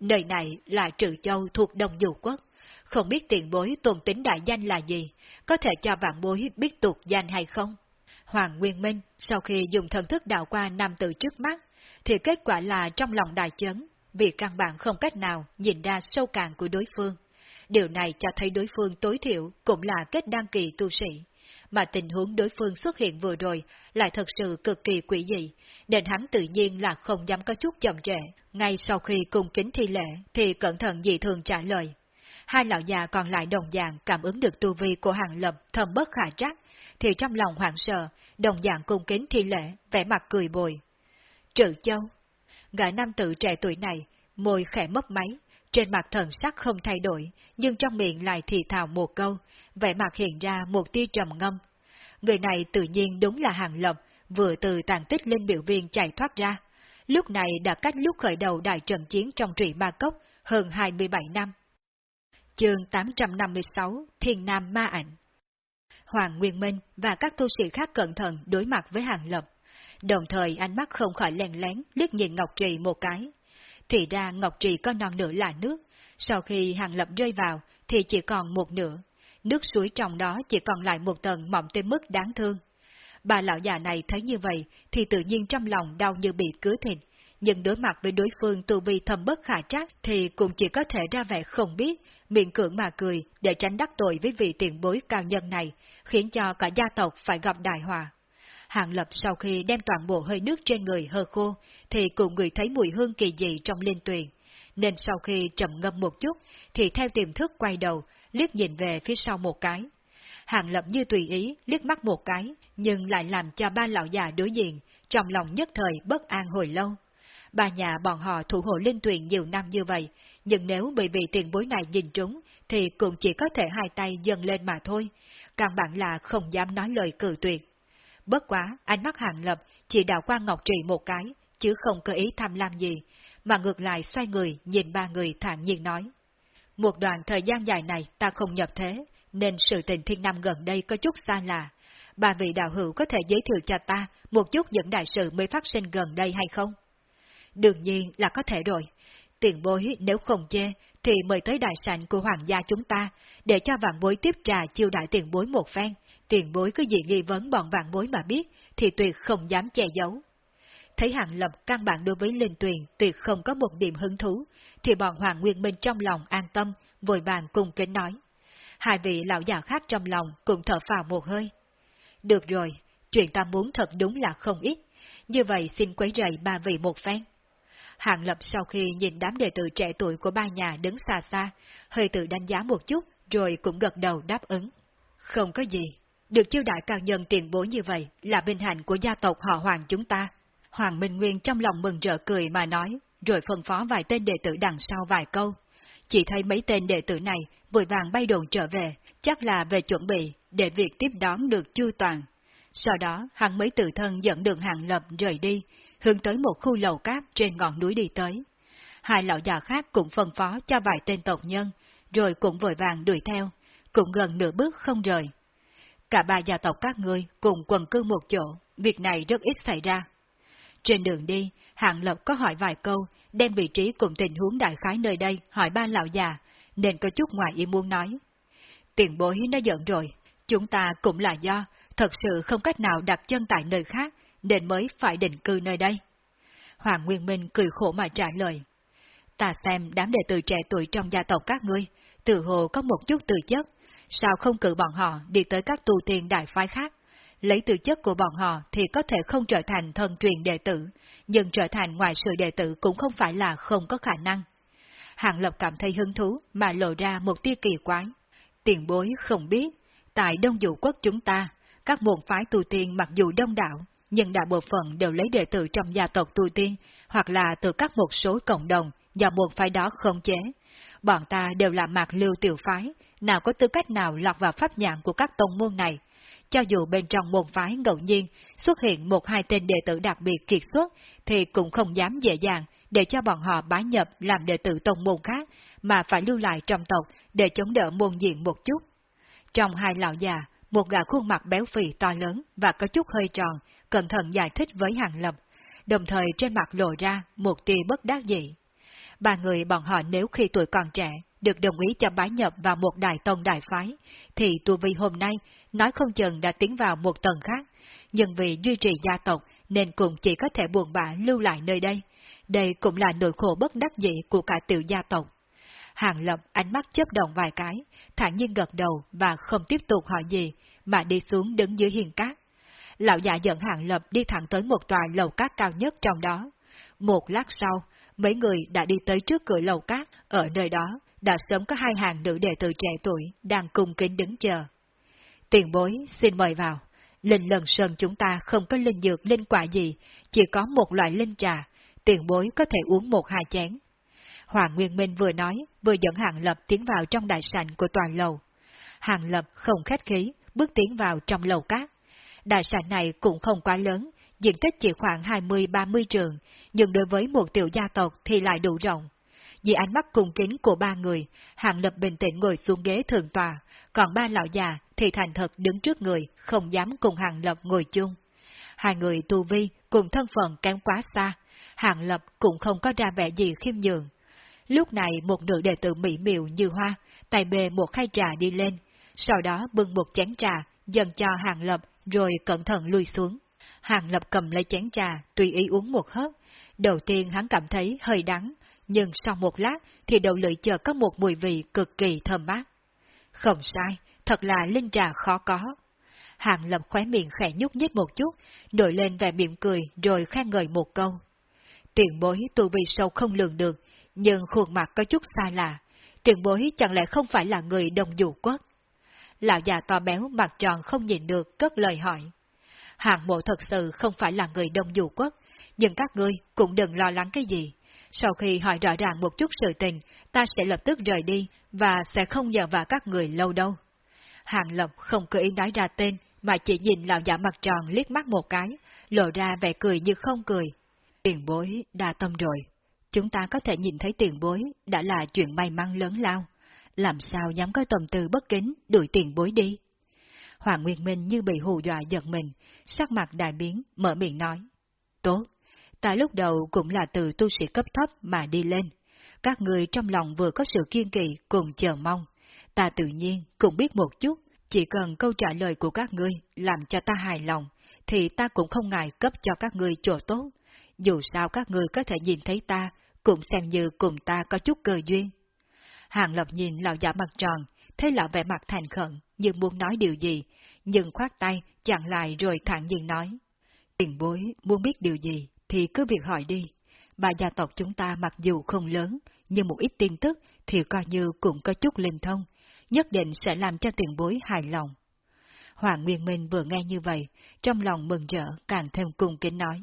[SPEAKER 1] Nơi này là Trừ Châu thuộc Đông Dụ Quốc, không biết tiền bối tôn tính đại danh là gì, có thể cho vạn bối biết tục danh hay không? Hoàng Nguyên Minh sau khi dùng thần thức đạo qua nam tử trước mắt, thì kết quả là trong lòng đại chấn, vì căn bản không cách nào nhìn ra sâu cạn của đối phương. Điều này cho thấy đối phương tối thiểu cũng là kết đăng kỳ tu sĩ, mà tình huống đối phương xuất hiện vừa rồi lại thật sự cực kỳ quỷ dị, nên hắn tự nhiên là không dám có chút chậm trễ. Ngay sau khi cung kính thi lễ thì cẩn thận dị thường trả lời. Hai lão già còn lại đồng dạng cảm ứng được tu vi của hàng lập thầm bất khả trắc, thì trong lòng hoảng sợ, đồng dạng cung kính thi lễ, vẻ mặt cười bồi. Trự châu Gã nam tử trẻ tuổi này, môi khẽ mấp máy, trên mặt thần sắc không thay đổi, nhưng trong miệng lại thì thào một câu, vẻ mặt hiện ra một tia trầm ngâm. Người này tự nhiên đúng là hàng lập, vừa từ tàn tích lên biểu viên chạy thoát ra. Lúc này đã cách lúc khởi đầu đại trận chiến trong trụy ma cốc hơn 27 năm. Chương 856 Thiên Nam Ma Ảnh Hoàng Nguyên Minh và các tu sĩ khác cẩn thận đối mặt với hàng lập, đồng thời ánh mắt không khỏi lèn lén liếc nhìn Ngọc Trì một cái. Thì ra Ngọc Trì có non nửa là nước, sau khi hàng lập rơi vào thì chỉ còn một nửa, nước suối trong đó chỉ còn lại một tầng mỏng tới mức đáng thương. Bà lão già này thấy như vậy thì tự nhiên trong lòng đau như bị cứa thịt, nhưng đối mặt với đối phương tu vi thâm bất khả trắc thì cũng chỉ có thể ra vẻ không biết, miệng cưỡng mà cười để tránh đắc tội với vị tiền bối cao nhân này, khiến cho cả gia tộc phải gặp đại hòa. Hàng Lập sau khi đem toàn bộ hơi nước trên người hơ khô, thì cũng người thấy mùi hương kỳ dị trong linh tuyền. Nên sau khi trầm ngâm một chút, thì theo tiềm thức quay đầu, liếc nhìn về phía sau một cái. Hàng Lập như tùy ý, liếc mắt một cái, nhưng lại làm cho ba lão già đối diện, trong lòng nhất thời bất an hồi lâu. Ba nhà bọn họ thủ hộ linh tuyền nhiều năm như vậy, nhưng nếu bởi vì tiền bối này nhìn trúng, thì cũng chỉ có thể hai tay dâng lên mà thôi, càng bạn là không dám nói lời cử tuyệt. Bất quá, ánh mắt hàng lập chỉ đào qua Ngọc Trì một cái, chứ không có ý tham lam gì, mà ngược lại xoay người nhìn ba người thản nhiên nói. một đoạn thời gian dài này ta không nhập thế, nên sự tình thiên nam gần đây có chút xa lạ. Bà vị đạo hữu có thể giới thiệu cho ta một chút những đại sự mới phát sinh gần đây hay không? Đương nhiên là có thể rồi. Tiền bối nếu không chê, thì mời tới đại sảnh của hoàng gia chúng ta, để cho vạn bối tiếp trà chiêu đại tiền bối một phen. Tiền bối có gì nghi vấn bọn vạn bối mà biết, thì tuyệt không dám che giấu. Thấy Hàng Lập căn bản đối với Linh Tuyền tuyệt không có một điểm hứng thú, thì bọn Hoàng Nguyên Minh trong lòng an tâm, vội vàng cùng kính nói. Hai vị lão già khác trong lòng cũng thở phào một hơi. Được rồi, chuyện ta muốn thật đúng là không ít, như vậy xin quấy rầy ba vị một phen. Hàng Lập sau khi nhìn đám đệ tử trẻ tuổi của ba nhà đứng xa xa, hơi tự đánh giá một chút, rồi cũng gật đầu đáp ứng. Không có gì, được chiêu đại cao nhân tiền bối như vậy là bình hạnh của gia tộc họ Hoàng chúng ta. Hoàng Minh Nguyên trong lòng mừng rỡ cười mà nói, rồi phân phó vài tên đệ tử đằng sau vài câu. Chỉ thấy mấy tên đệ tử này vội vàng bay đồn trở về, chắc là về chuẩn bị để việc tiếp đón được chu toàn. Sau đó, hắn mấy tự thân dẫn đường hàng lập rời đi, hướng tới một khu lầu cát trên ngọn núi đi tới. Hai lão già khác cũng phân phó cho vài tên tộc nhân, rồi cũng vội vàng đuổi theo, cũng gần nửa bước không rời. Cả ba gia tộc các ngươi cùng quần cư một chỗ, việc này rất ít xảy ra. Trên đường đi, Hạng lộc có hỏi vài câu, đem vị trí cùng tình huống đại khái nơi đây hỏi ba lão già, nên có chút ngoài ý muốn nói. Tiền bối nó giận rồi, chúng ta cũng là do, thật sự không cách nào đặt chân tại nơi khác, nên mới phải định cư nơi đây. Hoàng Nguyên Minh cười khổ mà trả lời. Ta xem đám đệ tử trẻ tuổi trong gia tộc các ngươi, từ hồ có một chút từ chất, sao không cử bọn họ đi tới các tu tiên đại phái khác, lấy tư chất của bọn họ thì có thể không trở thành thân truyền đệ tử, nhưng trở thành ngoại sự đệ tử cũng không phải là không có khả năng. Hàng Lập cảm thấy hứng thú mà lộ ra một tia kỳ quái. Tiền bối không biết, tại Đông Dụ Quốc chúng ta, các môn phái tu tiên mặc dù đông đảo, nhưng đại bộ phận đều lấy đệ tử trong gia tộc tu tiên, hoặc là từ các một số cộng đồng do môn phái đó không chế. Bọn ta đều là mạc lưu tiểu phái, nào có tư cách nào lọt vào pháp nhãn của các tông môn này, cho dù bên trong môn phái ngẫu nhiên xuất hiện một hai tên đệ tử đặc biệt kiệt xuất, thì cũng không dám dễ dàng để cho bọn họ bái nhập làm đệ tử tông môn khác, mà phải lưu lại trong tộc để chống đỡ môn diện một chút. Trong hai lão già, một gã khuôn mặt béo phì to lớn và có chút hơi tròn, cẩn thận giải thích với hàng lập, đồng thời trên mặt lộ ra một tia bất đắc dĩ. Ba người bọn họ nếu khi tuổi còn trẻ được đồng ý cho bái nhập vào một đại tông đại phái, thì tu vi hôm nay nói không chừng đã tiến vào một tầng khác, nhưng vì duy trì gia tộc nên cũng chỉ có thể buồn bã lưu lại nơi đây. Đây cũng là nỗi khổ bất đắc dĩ của cả tiểu gia tộc. Hàng Lập ánh mắt chớp động vài cái, thản nhiên gật đầu và không tiếp tục hỏi gì, mà đi xuống đứng dưới hiên cát. Lão già dẫn Hàng Lập đi thẳng tới một tòa lầu cát cao nhất trong đó. Một lát sau, mấy người đã đi tới trước cửa lầu cát, ở nơi đó đã sớm có hai hàng nữ đệ tử trẻ tuổi đang cùng kính đứng chờ. Tiền bối, xin mời vào. Linh lần sơn chúng ta không có linh dược linh quả gì, chỉ có một loại linh trà, tiền bối có thể uống một hai chén. Hoàng Nguyên Minh vừa nói, vừa dẫn Hàng Lập tiến vào trong đại sảnh của toàn lầu. Hàng Lập không khách khí, bước tiến vào trong lầu cát. Đại sảnh này cũng không quá lớn, diện tích chỉ khoảng 20-30 trường, nhưng đối với một tiểu gia tộc thì lại đủ rộng. Dưới ánh mắt cung kính của ba người, Hàng Lập bình tĩnh ngồi xuống ghế thường tòa, còn ba lão già thì thành thật đứng trước người, không dám cùng Hàng Lập ngồi chung. Hai người tu vi cùng thân phận kém quá xa, Hàng Lập cũng không có ra vẻ gì khiêm nhường. Lúc này một nữ đệ tử mỹ miều như hoa, tay bề một khay trà đi lên, sau đó bưng một chén trà, dần cho Hàng Lập rồi cẩn thận lui xuống. Hàng Lập cầm lấy chén trà, tùy ý uống một hớp. Đầu tiên hắn cảm thấy hơi đắng, nhưng sau một lát thì đầu lưỡi chợt có một mùi vị cực kỳ thơm mát. Không sai, thật là linh trà khó có. Hàng lầm khóe miệng khẽ nhúc nhích một chút, nổi lên vẻ miệng cười rồi khen ngợi một câu. Tiền bối tu vi sâu không lường được, nhưng khuôn mặt có chút xa lạ. Tiền bối chẳng lẽ không phải là người đồng dụ quốc? Lão già to béo mặt tròn không nhìn được cất lời hỏi. Hàng mộ thật sự không phải là người đông dù quốc, nhưng các ngươi cũng đừng lo lắng cái gì. Sau khi hỏi rõ ràng một chút sự tình, ta sẽ lập tức rời đi, và sẽ không nhờ vào các người lâu đâu. Hàng Lập không cứ ý nói ra tên, mà chỉ nhìn lão giả mặt tròn liếc mắt một cái, lộ ra vẻ cười như không cười. Tiền bối đa tâm rồi. Chúng ta có thể nhìn thấy tiền bối đã là chuyện may mắn lớn lao. làm sao dám có tâm tư bất kính đuổi tiền bối đi. Hoàng Nguyên Minh như bị hù dọa giật mình, sắc mặt đại biến, mở miệng nói. Tốt, ta lúc đầu cũng là từ tu sĩ cấp thấp mà đi lên. Các người trong lòng vừa có sự kiên kỳ cùng chờ mong. Ta tự nhiên cũng biết một chút, chỉ cần câu trả lời của các ngươi làm cho ta hài lòng, thì ta cũng không ngại cấp cho các ngươi chỗ tốt. Dù sao các ngươi có thể nhìn thấy ta, cũng xem như cùng ta có chút cơ duyên. Hàng Lập nhìn lão giả mặt tròn, thấy lão vẻ mặt thành khẩn, nhưng muốn nói điều gì, nhưng khoát tay, chặn lại rồi thẳng nhiên nói. Tiền bối muốn biết điều gì, thì cứ việc hỏi đi. Bà gia tộc chúng ta mặc dù không lớn, nhưng một ít tin tức thì coi như cũng có chút linh thông, nhất định sẽ làm cho tiền bối hài lòng. Hoàng Nguyên Minh vừa nghe như vậy, trong lòng mừng rỡ càng thêm cung kính nói.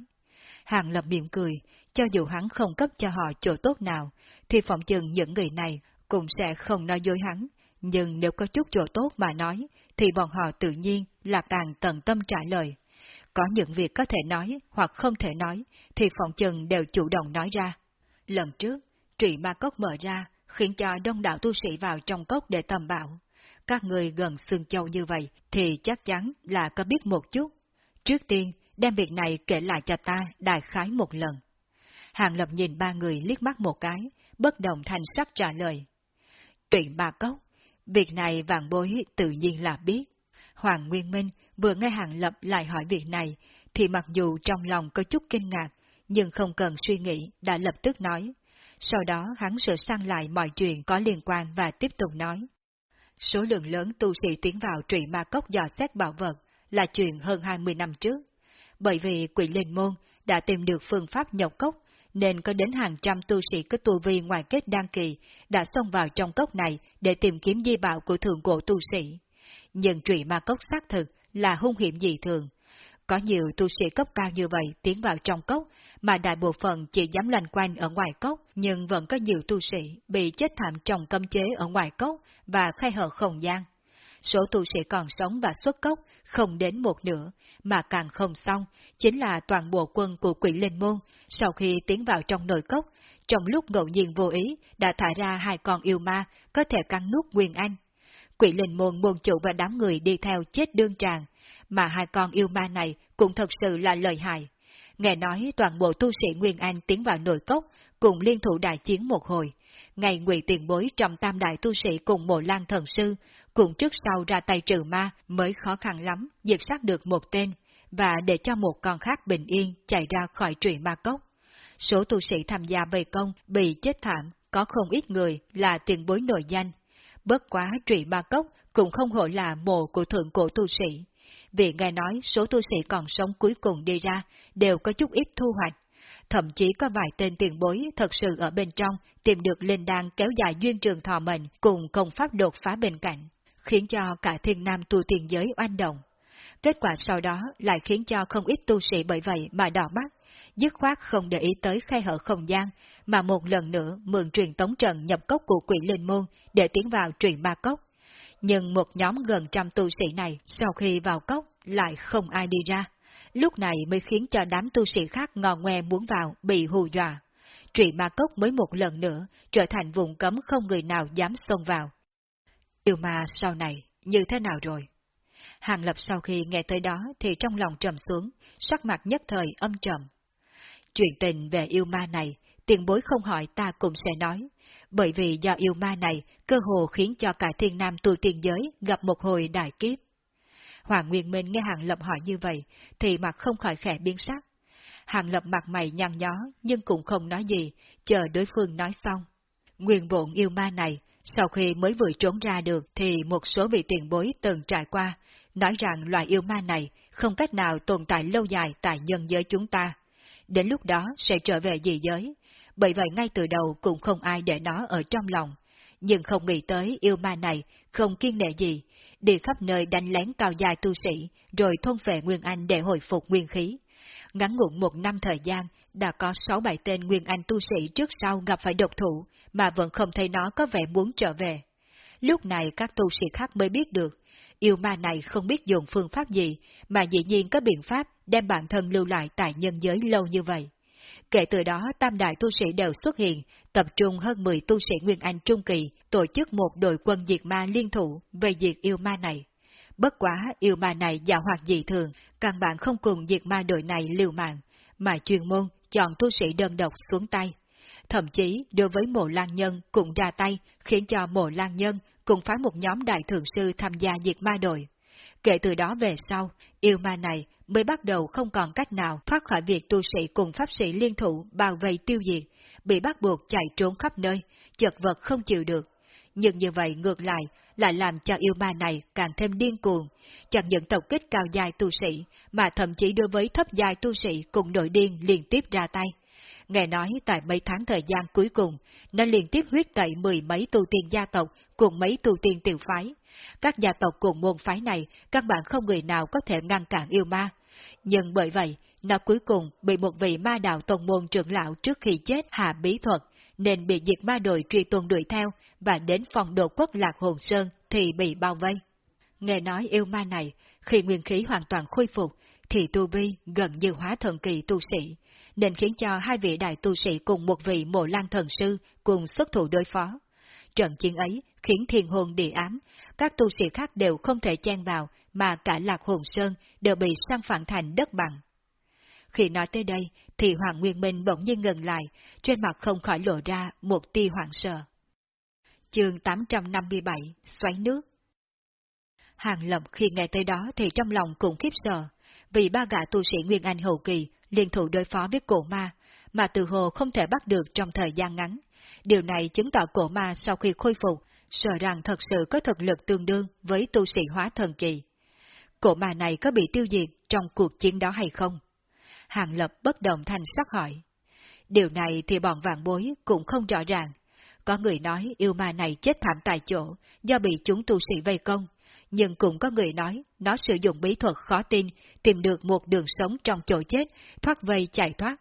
[SPEAKER 1] Hàng lập miệng cười, cho dù hắn không cấp cho họ chỗ tốt nào, thì phỏng chừng những người này cũng sẽ không nói dối hắn, nhưng nếu có chút chỗ tốt mà nói, thì bọn họ tự nhiên là càng tận tâm trả lời. Có những việc có thể nói hoặc không thể nói, thì phòng chừng đều chủ động nói ra. Lần trước, trụy ma cốc mở ra, khiến cho đông đảo tu sĩ vào trong cốc để tầm bảo. Các người gần xương châu như vậy thì chắc chắn là có biết một chút. Trước tiên, đem việc này kể lại cho ta đại khái một lần. Hàng Lập nhìn ba người liếc mắt một cái, bất đồng thành sắc trả lời. Truyện ba cốc, việc này vạn bối tự nhiên là biết. Hoàng Nguyên Minh vừa nghe Hàng Lập lại hỏi việc này, thì mặc dù trong lòng có chút kinh ngạc, nhưng không cần suy nghĩ, đã lập tức nói. Sau đó hắn sửa sang lại mọi chuyện có liên quan và tiếp tục nói. Số lượng lớn tu sĩ tiến vào trụy ma cốc dò xét bảo vật là chuyện hơn 20 năm trước. Bởi vì quỷ linh môn đã tìm được phương pháp nhập cốc, nên có đến hàng trăm tu sĩ có tu vi ngoài kết đăng kỳ đã xông vào trong cốc này để tìm kiếm di bảo của thượng cổ tu sĩ. Nhưng trụy ma cốc xác thực là hung hiểm dị thường. Có nhiều tu sĩ cấp cao như vậy tiến vào trong cốc, mà đại bộ phận chỉ dám loanh quanh ở ngoài cốc, nhưng vẫn có nhiều tu sĩ bị chết thảm trong cấm chế ở ngoài cốc và khai hở không gian. Số tu sĩ còn sống và xuất cốc không đến một nửa, mà càng không xong, chính là toàn bộ quân của quỷ linh môn, sau khi tiến vào trong nội cốc, trong lúc ngẫu nhiên vô ý, đã thả ra hai con yêu ma, có thể cắn nuốt Nguyên Anh. Quỷ linh môn môn chủ và đám người đi theo chết đương tràng, mà hai con yêu ma này cũng thật sự là lợi hại. Nghe nói toàn bộ tu sĩ Nguyên Anh tiến vào nội cốc, cùng liên thủ đại chiến một hồi. Ngày ngụy tiền bối trong tam đại tu sĩ cùng mộ lan thần sư, cùng trước sau ra tay trừ ma mới khó khăn lắm, diệt sát được một tên, và để cho một con khác bình yên chạy ra khỏi trụy ma cốc. Số tu sĩ tham gia bày công bị chết thảm, có không ít người là tiền bối nội danh. Bất quá trụy ma cốc cũng không hổ là mộ của thượng cổ tu sĩ vì nghe nói số tu sĩ còn sống cuối cùng đi ra đều có chút ít thu hoạch. Thậm chí có vài tên tiền bối thật sự ở bên trong tìm được linh đan kéo dài duyên trường thọ mệnh cùng công pháp đột phá bên cạnh, khiến cho cả thiên nam tu tiền giới oanh động. Kết quả sau đó lại khiến cho không ít tu sĩ bởi vậy mà đỏ mắt, dứt khoát không để ý tới khai hở không gian, mà một lần nữa mượn truyền tống trận nhập cốc của quỷ linh môn để tiến vào truyền ma cốc, nhưng một nhóm gần trăm tu sĩ này sau khi vào cốc lại không ai đi ra. Lúc này mới khiến cho đám tu sĩ khác ngò ngoe muốn vào bị hù dọa. Trụy ma cốc mới một lần nữa trở thành vùng cấm không người nào dám xông vào. điều mà sau này như thế nào rồi? Hàng Lập sau khi nghe tới đó thì trong lòng trầm xuống, sắc mặt nhất thời âm trầm. Chuyện tình về yêu ma này, tiền bối không hỏi ta cũng sẽ nói, bởi vì do yêu ma này cơ hồ khiến cho cả thiên nam tu tiên giới gặp một hồi đại kiếp. Hoàng Nguyên Minh nghe Hàng Lập hỏi như vậy, thì mặt không khỏi khẽ biến sắc. Hàng Lập mặt mày nhăn nhó, nhưng cũng không nói gì, chờ đối phương nói xong. Nguyên bộn yêu ma này, sau khi mới vừa trốn ra được thì một số vị tiền bối từng trải qua, nói rằng loài yêu ma này không cách nào tồn tại lâu dài tại nhân giới chúng ta. Đến lúc đó sẽ trở về dị giới, bởi vậy ngay từ đầu cũng không ai để nó ở trong lòng. Nhưng không nghĩ tới yêu ma này không kiên nệ gì, đi khắp nơi đánh lén cao dài tu sĩ, rồi thôn về Nguyên Anh để hồi phục nguyên khí. Ngắn ngủn một năm thời gian, đã có sáu bảy tên Nguyên Anh tu sĩ trước sau gặp phải độc thủ, mà vẫn không thấy nó có vẻ muốn trở về. Lúc này các tu sĩ khác mới biết được, yêu ma này không biết dùng phương pháp gì, mà dĩ nhiên có biện pháp đem bản thân lưu lại tại nhân giới lâu như vậy. Kể từ đó tam đại tu sĩ đều xuất hiện, tập trung hơn 10 tu sĩ Nguyên Anh Trung Kỳ, tổ chức một đội quân diệt ma liên thủ về diệt yêu ma này. Bất quá yêu ma này dạo hoạt dị thường, căn bản không cùng diệt ma đội này liều mạng, mà chuyên môn chọn tu sĩ đơn độc xuống tay. Thậm chí đối với mộ lan nhân cũng ra tay, khiến cho mộ lan nhân cùng phái một nhóm đại thượng sư tham gia diệt ma đội. Kể từ đó về sau, yêu ma này mới bắt đầu không còn cách nào thoát khỏi việc tu sĩ cùng pháp sĩ liên thủ bao vây tiêu diệt, bị bắt buộc chạy trốn khắp nơi, chật vật không chịu được. Nhưng như vậy ngược lại, lại làm cho yêu ma này càng thêm điên cuồng, chẳng những tộc kích cao dài tu sĩ, mà thậm chí đối với thấp dài tu sĩ cùng nổi điên liên tiếp ra tay. Nghe nói tại mấy tháng thời gian cuối cùng, nó liên tiếp huyết tẩy mười mấy tu tiên gia tộc cùng mấy tu tiên tiểu phái. Các gia tộc cùng môn phái này, các bạn không người nào có thể ngăn cản yêu ma. Nhưng bởi vậy, nó cuối cùng bị một vị ma đạo tông môn trưởng lão trước khi chết hạ bí thuật, nên bị diệt ma đội truy tuần đuổi theo, và đến phòng độ quốc lạc hồn sơn thì bị bao vây. Nghe nói yêu ma này, khi nguyên khí hoàn toàn khôi phục, thì tu vi gần như hóa thần kỳ tu sĩ, nên khiến cho hai vị đại tu sĩ cùng một vị mộ lan thần sư cùng xuất thủ đối phó. Trận chiến ấy khiến thiên hồn địa ám, các tu sĩ khác đều không thể chen vào, mà cả lạc hồn sơn đều bị sang phản thành đất bằng. Khi nói tới đây, thì Hoàng Nguyên Minh bỗng nhiên ngừng lại, trên mặt không khỏi lộ ra một tia hoảng sợ. Chương 857 Xoáy nước Hàng Lập khi nghe tới đó thì trong lòng cũng khiếp sợ, vì ba gã tu sĩ Nguyên Anh hậu kỳ liên thủ đối phó với cổ ma, mà từ hồ không thể bắt được trong thời gian ngắn. Điều này chứng tỏ cổ ma sau khi khôi phục, sợ rằng thật sự có thực lực tương đương với tu sĩ hóa thần kỳ. Cổ ma này có bị tiêu diệt trong cuộc chiến đó hay không? Hàng Lập bất động thành sắc hỏi. Điều này thì bọn vạn bối cũng không rõ ràng. Có người nói yêu ma này chết thảm tại chỗ do bị chúng tu sĩ vây công, nhưng cũng có người nói nó sử dụng bí thuật khó tin, tìm được một đường sống trong chỗ chết, thoát vây chạy thoát.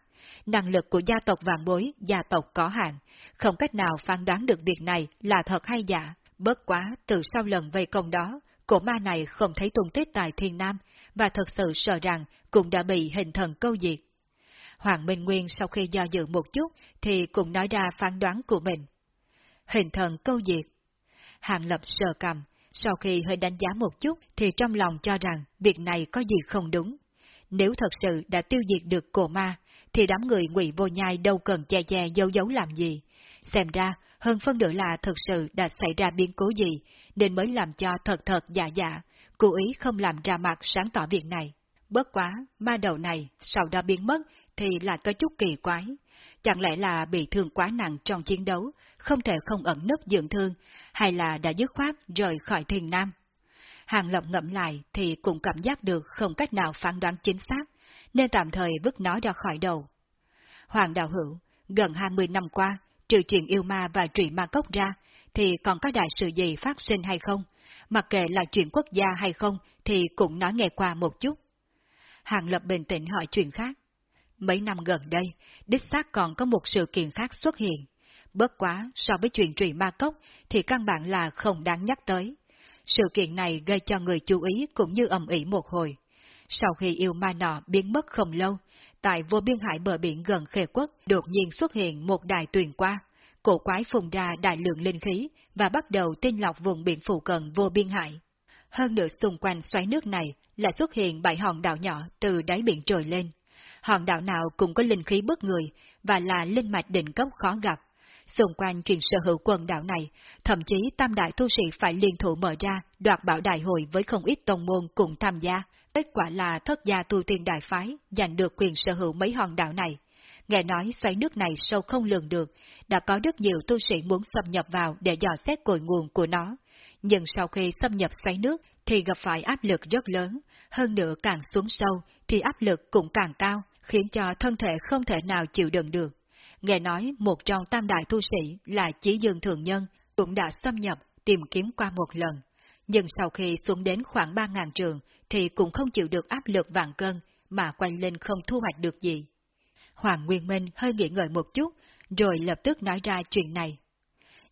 [SPEAKER 1] Năng lực của gia tộc vạn bối, gia tộc có hạn, không cách nào phán đoán được việc này là thật hay giả. Bớt quá, từ sau lần vây công đó, cổ ma này không thấy tung tích tại thiên nam, và thật sự sợ rằng cũng đã bị hình thần câu diệt. Hoàng Minh Nguyên sau khi do dự một chút thì cũng nói ra phán đoán của mình. Hình thần câu diệt. Hàng Lập sờ cầm, sau khi hơi đánh giá một chút thì trong lòng cho rằng việc này có gì không đúng. Nếu thật sự đã tiêu diệt được cổ ma, thì đám người ngụy vô nhai đâu cần che che giấu giấu làm gì. Xem ra, hơn phân nửa là thật sự đã xảy ra biến cố gì, nên mới làm cho thật thật dạ dạ, cố ý không làm ra mặt sáng tỏ việc này. Bất quá, ma đầu này sau đó biến mất thì lại có chút kỳ quái. Chẳng lẽ là bị thương quá nặng trong chiến đấu, không thể không ẩn nấp dưỡng thương, hay là đã dứt khoát rời khỏi thiền nam? Hàng Lập ngẫm lại thì cũng cảm giác được không cách nào phán đoán chính xác, nên tạm thời vứt nó ra khỏi đầu. Hoàng Đạo Hữu, gần 20 năm qua, trừ chuyện yêu ma và trụy ma cốc ra, thì còn có đại sự gì phát sinh hay không? Mặc kệ là chuyện quốc gia hay không, thì cũng nói nghe qua một chút. Hàng Lập bình tĩnh hỏi chuyện khác. Mấy năm gần đây, đích xác còn có một sự kiện khác xuất hiện. Bất quá, so với chuyện trụy ma cốc, thì căn bản là không đáng nhắc tới. Sự kiện này gây cho người chú ý cũng như ầm ĩ một hồi. Sau khi yêu ma nọ biến mất không lâu, tại vô biên hải bờ biển gần khê quốc đột nhiên xuất hiện một đài tuyền qua. Cổ quái phùng ra đại lượng linh khí và bắt đầu tinh lọc vùng biển phụ cận vô biên hải. Hơn nữa xung quanh xoáy nước này lại xuất hiện bảy hòn đảo nhỏ từ đáy biển trồi lên. Hòn đảo nào cũng có linh khí bất người và là linh mạch đỉnh cấp khó gặp. Xung quanh chuyện sở hữu quần đảo này, thậm chí tam đại tu sĩ phải liên thủ mở ra đoạt bảo đại hội với không ít tông môn cùng tham gia. Kết quả là thất gia tu tiên đại phái giành được quyền sở hữu mấy hòn đảo này. Nghe nói xoáy nước này sâu không lường được, đã có rất nhiều tu sĩ muốn xâm nhập vào để dò xét cội nguồn của nó. Nhưng sau khi xâm nhập xoáy nước thì gặp phải áp lực rất lớn, hơn nữa càng xuống sâu thì áp lực cũng càng cao, khiến cho thân thể không thể nào chịu đựng được. Nghe nói một trong tam đại tu sĩ là Chí Dương Thường Nhân cũng đã xâm nhập tìm kiếm qua một lần, nhưng sau khi xuống đến khoảng 3.000 trường thì cũng không chịu được áp lực vạn cân mà quay lên không thu hoạch được gì. Hoàng Nguyên Minh hơi nghĩ ngợi một chút, rồi lập tức nói ra chuyện này.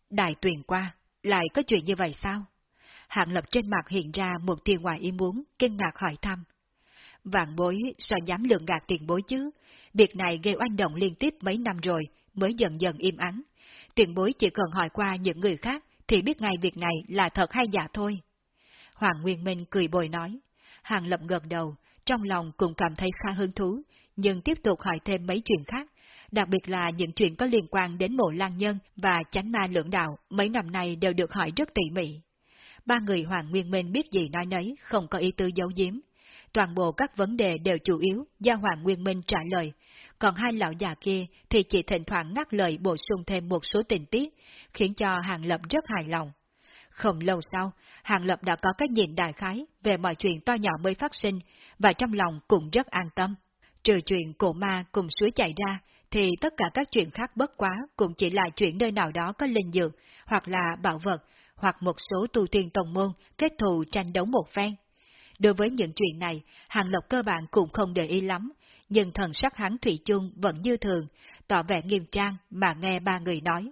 [SPEAKER 1] Đại tuyển qua, lại có chuyện như vậy sao? Hạng lập trên mặt hiện ra một tia ngoài ý muốn, kinh ngạc hỏi thăm. Vạn bối sao dám lượng gạt tiền bối chứ? Việc này gây oanh động liên tiếp mấy năm rồi, mới dần dần im ắng. Tiền bối chỉ cần hỏi qua những người khác, thì biết ngay việc này là thật hay giả thôi. Hoàng Nguyên Minh cười bồi nói. Hàng Lập gật đầu, trong lòng cũng cảm thấy khá hứng thú, nhưng tiếp tục hỏi thêm mấy chuyện khác, đặc biệt là những chuyện có liên quan đến mộ lang nhân và chánh ma lưỡng đạo mấy năm nay đều được hỏi rất tỉ mỉ. Ba người Hoàng Nguyên Minh biết gì nói nấy, không có ý tư giấu giếm. Toàn bộ các vấn đề đều chủ yếu do Hoàng Nguyên Minh trả lời, còn hai lão già kia thì chỉ thỉnh thoảng ngắt lời bổ sung thêm một số tình tiết, khiến cho Hàng Lập rất hài lòng. Không lâu sau, Hàng Lập đã có cái nhìn đại khái về mọi chuyện to nhỏ mới phát sinh, và trong lòng cũng rất an tâm. Trừ chuyện cổ ma cùng suối chạy ra, thì tất cả các chuyện khác bất quá cũng chỉ là chuyện nơi nào đó có linh dược, hoặc là bảo vật, hoặc một số tu tiên tông môn kết thù tranh đấu một phen. Đối với những chuyện này, Hàng lộc cơ bản cũng không để ý lắm, nhưng thần sắc hắn Thủy chung vẫn như thường, tỏ vẻ nghiêm trang mà nghe ba người nói.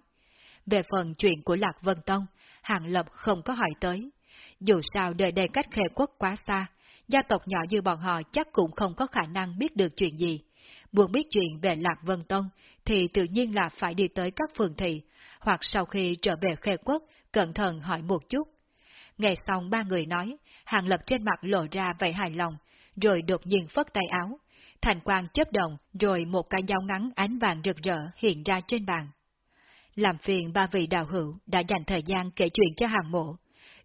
[SPEAKER 1] Về phần chuyện của Lạc Vân Tông, Hàng Lập không có hỏi tới. Dù sao đời đây cách khề quốc quá xa, gia tộc nhỏ như bọn họ chắc cũng không có khả năng biết được chuyện gì. Muốn biết chuyện về Lạc Vân Tông thì tự nhiên là phải đi tới các phường thị, hoặc sau khi trở về khề quốc, cẩn thận hỏi một chút. Nghe xong ba người nói, Hàng Lập trên mặt lộ ra vẻ hài lòng, rồi đột nhiên phất tay áo. Thành quang chấp động, rồi một cái dao ngắn ánh vàng rực rỡ hiện ra trên bàn. Làm phiền ba vị đạo hữu đã dành thời gian kể chuyện cho hàng mộ.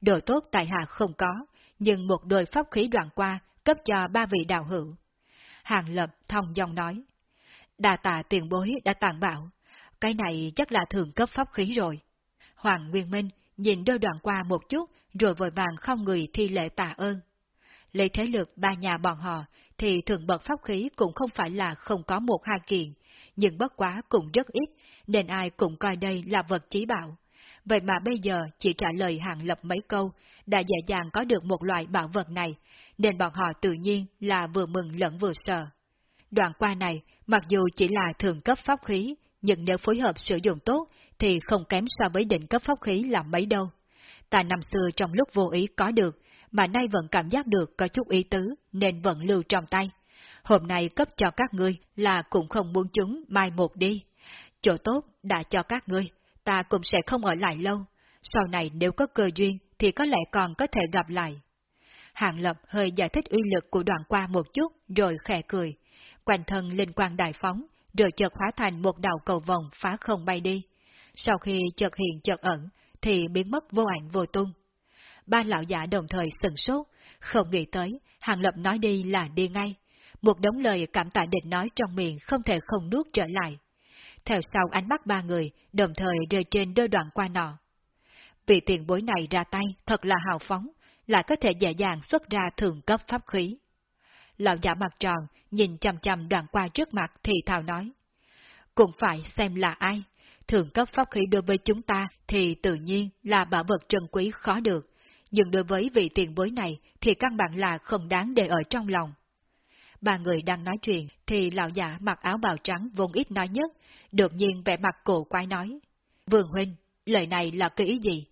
[SPEAKER 1] Đồ tốt tại hạ không có, nhưng một đôi pháp khí đoạn qua cấp cho ba vị đạo hữu. Hàng lập thông dòng nói. Đà tạ tiền bối đã tàn bạo, cái này chắc là thường cấp pháp khí rồi. Hoàng Nguyên Minh nhìn đôi đoạn qua một chút, rồi vội vàng không người thi lễ tạ ơn. Lấy thế lực ba nhà bọn họ, thì thường bậc pháp khí cũng không phải là không có một hai kiện, nhưng bất quá cũng rất ít, nên ai cũng coi đây là vật chí bảo. Vậy mà bây giờ chỉ trả lời hàng lập mấy câu, đã dễ dàng có được một loại bảo vật này, nên bọn họ tự nhiên là vừa mừng lẫn vừa sợ. Đoạn qua này, mặc dù chỉ là thường cấp pháp khí, nhưng nếu phối hợp sử dụng tốt, thì không kém so với định cấp pháp khí là mấy đâu. Ta năm xưa trong lúc vô ý có được, mà nay vẫn cảm giác được có chút ý tứ, nên vẫn lưu trong tay. Hôm nay cấp cho các ngươi là cũng không muốn chúng mai một đi. Chỗ tốt đã cho các ngươi, ta cũng sẽ không ở lại lâu. Sau này nếu có cơ duyên thì có lẽ còn có thể gặp lại. Hàng Lập hơi giải thích uy lực của đoạn qua một chút rồi khẽ cười. Quanh thân linh quang đại phóng, rồi chợt hóa thành một đạo cầu vòng phá không bay đi. Sau khi chợt hiện chợt ẩn, thì biến mất vô ảnh vô tung. Ba lão giả đồng thời sừng sốt, không nghĩ tới, Hàng Lập nói đi là đi ngay. Một đống lời cảm tạ định nói trong miệng không thể không nuốt trở lại. Theo sau ánh mắt ba người, đồng thời rơi trên đôi đoạn qua nọ. Vị tiền bối này ra tay thật là hào phóng, lại có thể dễ dàng xuất ra thường cấp pháp khí. Lão giả mặt tròn, nhìn chằm chằm đoạn qua trước mặt thì thào nói. Cũng phải xem là ai, thường cấp pháp khí đối với chúng ta thì tự nhiên là bảo vật trân quý khó được, nhưng đối với vị tiền bối này thì căn bản là không đáng để ở trong lòng. Ba người đang nói chuyện thì lão giả mặc áo bào trắng vốn ít nói nhất, đột nhiên vẻ mặt cổ quái nói. Vương Huynh, lời này là cái ý gì?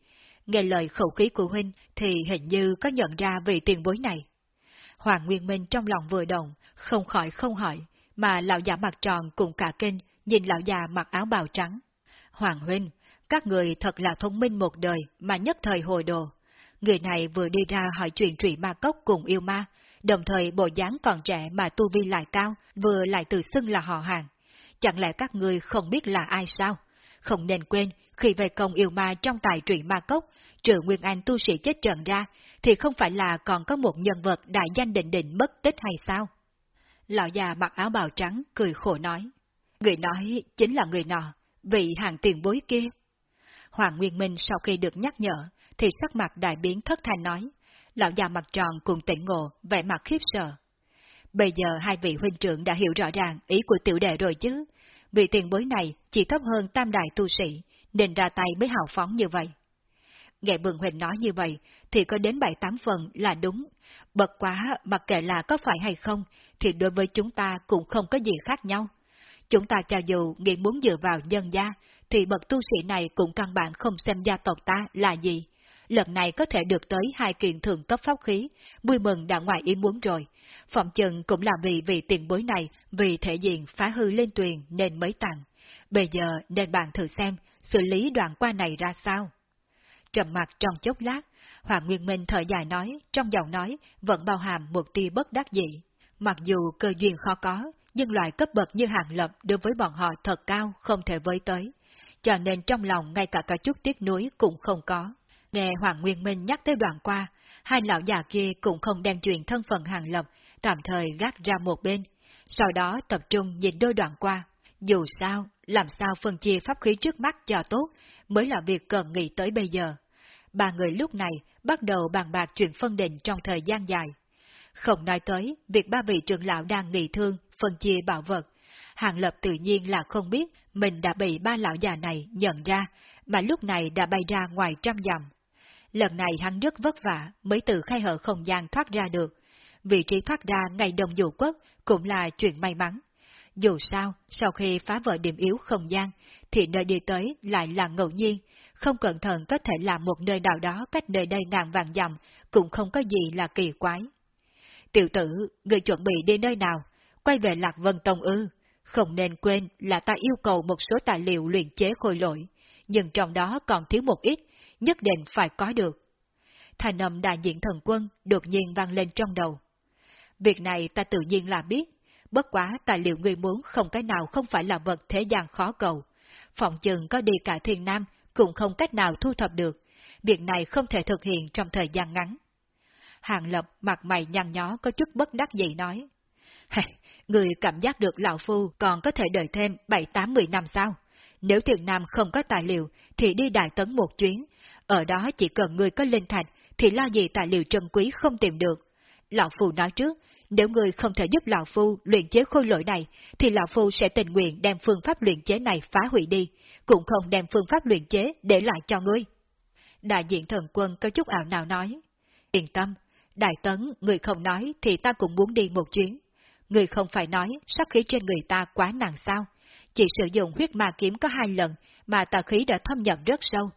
[SPEAKER 1] Nghe lời khẩu khí của Huynh thì hình như có nhận ra vị tiền bối này. Hoàng Nguyên Minh trong lòng vừa động, không khỏi không hỏi, mà lão giả mặt tròn cùng cả kinh nhìn lão già mặc áo bào trắng. Hoàng Huynh, các người thật là thông minh một đời mà nhất thời hồi đồ. Người này vừa đi ra hỏi chuyện trụy ma cốc cùng yêu ma, đồng thời bộ dáng còn trẻ mà tu vi lại cao, vừa lại tự xưng là họ hàng. Chẳng lẽ các người không biết là ai sao? Không nên quên, khi về công yêu ma trong tài trụy ma cốc, trừ Nguyên Anh tu sĩ chết trận ra, thì không phải là còn có một nhân vật đại danh định định mất tích hay sao? Lão già mặc áo bào trắng cười khổ nói. Người nói chính là người nọ, vị hàng tiền bối kia. Hoàng Nguyên Minh sau khi được nhắc nhở, thì sắc mặt đại biến thất thanh nói. Lão già mặt tròn cùng tỉnh ngộ, vẻ mặt khiếp sợ. Bây giờ hai vị huynh trưởng đã hiểu rõ ràng ý của tiểu đệ rồi chứ. Vị tiền bối này chỉ thấp hơn tam đại tu sĩ, nên ra tay mới hào phóng như vậy. Nghe Bường Huỳnh nói như vậy, thì có đến bảy tám phần là đúng. Bật quá, mặc kệ là có phải hay không, thì đối với chúng ta cũng không có gì khác nhau. Chúng ta cho dù nghĩ muốn dựa vào nhân gia, thì bậc tu sĩ này cũng căn bản không xem gia tộc ta là gì. lần này có thể được tới hai kiện thượng cấp pháp khí, vui mừng đã ngoài ý muốn rồi. phạm chừng cũng là vì vị tiền bối này, vì thể diện phá hư lên tuyền nên mới tặng. Bây giờ nên bạn thử xem, xử lý đoạn qua này ra sao. Trầm mặt trong chốc lát, Hoàng Nguyên Minh thở dài nói, trong giọng nói vẫn bao hàm một tia bất đắc dị Mặc dù cơ duyên khó có, nhưng loại cấp bậc như hàng lập đối với bọn họ thật cao không thể với tới. Cho nên trong lòng ngay cả cả chút tiếc nuối cũng không có. Nghe Hoàng Nguyên Minh nhắc tới đoạn qua, hai lão già kia cũng không đem chuyện thân phận hàng lập, tạm thời gác ra một bên. Sau đó tập trung nhìn đôi đoạn qua. Dù sao, làm sao phân chia pháp khí trước mắt cho tốt, mới là việc cần nghĩ tới bây giờ. Ba người lúc này bắt đầu bàn bạc chuyện phân định trong thời gian dài. Không nói tới việc ba vị trưởng lão đang nghỉ thương, phân chia bảo vật. Hàng Lập tự nhiên là không biết mình đã bị ba lão già này nhận ra, mà lúc này đã bay ra ngoài trăm dặm. Lần này hắn rất vất vả mới từ khai hở không gian thoát ra được. Vị trí thoát ra ngày đồng dụ quốc cũng là chuyện may mắn. Dù sao, sau khi phá vỡ điểm yếu không gian, thì nơi đi tới lại là ngẫu nhiên, không cẩn thận có thể là một nơi nào đó cách nơi đây ngàn vàng dặm, cũng không có gì là kỳ quái. Tiểu tử, người chuẩn bị đi nơi nào? Quay về Lạc Vân Tông ư? Không nên quên là ta yêu cầu một số tài liệu luyện chế khôi lỗi, nhưng trong đó còn thiếu một ít, nhất định phải có được. Thành âm đại diện thần quân đột nhiên vang lên trong đầu. Việc này ta tự nhiên là biết, bất quá tài liệu người muốn không cái nào không phải là vật thế gian khó cầu. Phòng chừng có đi cả thiên nam cũng không cách nào thu thập được, việc này không thể thực hiện trong thời gian ngắn. Hàng Lập mặt mày nhăn nhó có chút bất đắc dĩ nói. Người cảm giác được Lão Phu còn có thể đợi thêm 7-8-10 năm sao? Nếu thiền nam không có tài liệu, thì đi Đại Tấn một chuyến. Ở đó chỉ cần người có linh thạch, thì lo gì tài liệu trân quý không tìm được. Lão Phu nói trước, nếu người không thể giúp Lão Phu luyện chế khôi lỗi này, thì Lão Phu sẽ tình nguyện đem phương pháp luyện chế này phá hủy đi, cũng không đem phương pháp luyện chế để lại cho ngươi. Đại diện thần quân có chút ảo nào nói, yên tâm, Đại Tấn, người không nói thì ta cũng muốn đi một chuyến. Người không phải nói sắc khí trên người ta quá nặng sao, chỉ sử dụng huyết ma kiếm có hai lần mà tà khí đã thâm nhập rất sâu.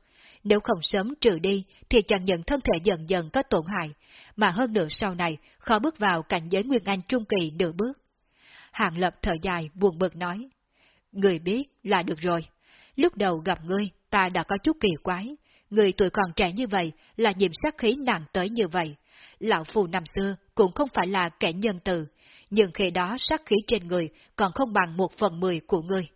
[SPEAKER 1] Nếu không sớm trừ đi thì chẳng nhận thân thể dần dần có tổn hại, mà hơn nữa sau này khó bước vào cảnh giới Nguyên Anh Trung Kỳ nửa bước. Hàng Lập thở dài buồn bực nói, Người biết là được rồi. Lúc đầu gặp ngươi, ta đã có chút kỳ quái. Người tuổi còn trẻ như vậy là nhiệm sát khí nặng tới như vậy. Lão Phù năm xưa cũng không phải là kẻ nhân từ, nhưng khi đó sát khí trên người còn không bằng một phần mười của ngươi.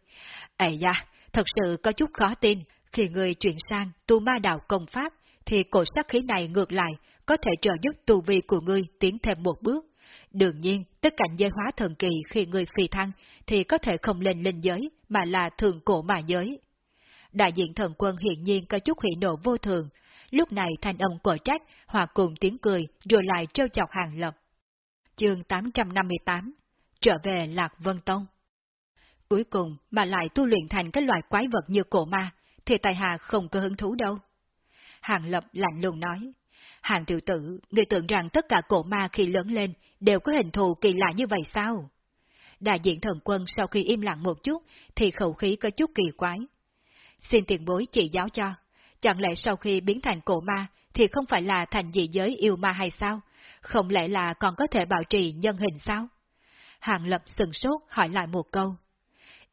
[SPEAKER 1] Ây da, thật sự có chút khó tin, khi người chuyển sang tu ma đạo công pháp, thì cổ sát khí này ngược lại có thể trợ giúp tu vi của ngươi tiến thêm một bước. Đương nhiên, tất cảnh giới hóa thần kỳ khi người phi thăng thì có thể không lên linh giới, mà là thường cổ mà giới. Đại diện thần quân hiện nhiên có chút hỷ nộ vô thường, lúc này thanh âm cổ trách hòa cùng tiếng cười rồi lại trêu chọc hàng lập. Chương 858 Trở về Lạc Vân Tông Cuối cùng mà lại tu luyện thành cái loại quái vật như cổ ma, thì tài hạ không có hứng thú đâu. Hàng Lập lạnh lùng nói, Hàng tiểu tử, người tưởng rằng tất cả cổ ma khi lớn lên đều có hình thù kỳ lạ như vậy sao? Đại diện thần quân sau khi im lặng một chút thì khẩu khí có chút kỳ quái. Xin tiền bối chỉ giáo cho, chẳng lẽ sau khi biến thành cổ ma thì không phải là thành dị giới yêu ma hay sao? Không lẽ là còn có thể bảo trì nhân hình sao? Hàng Lập sừng sốt hỏi lại một câu.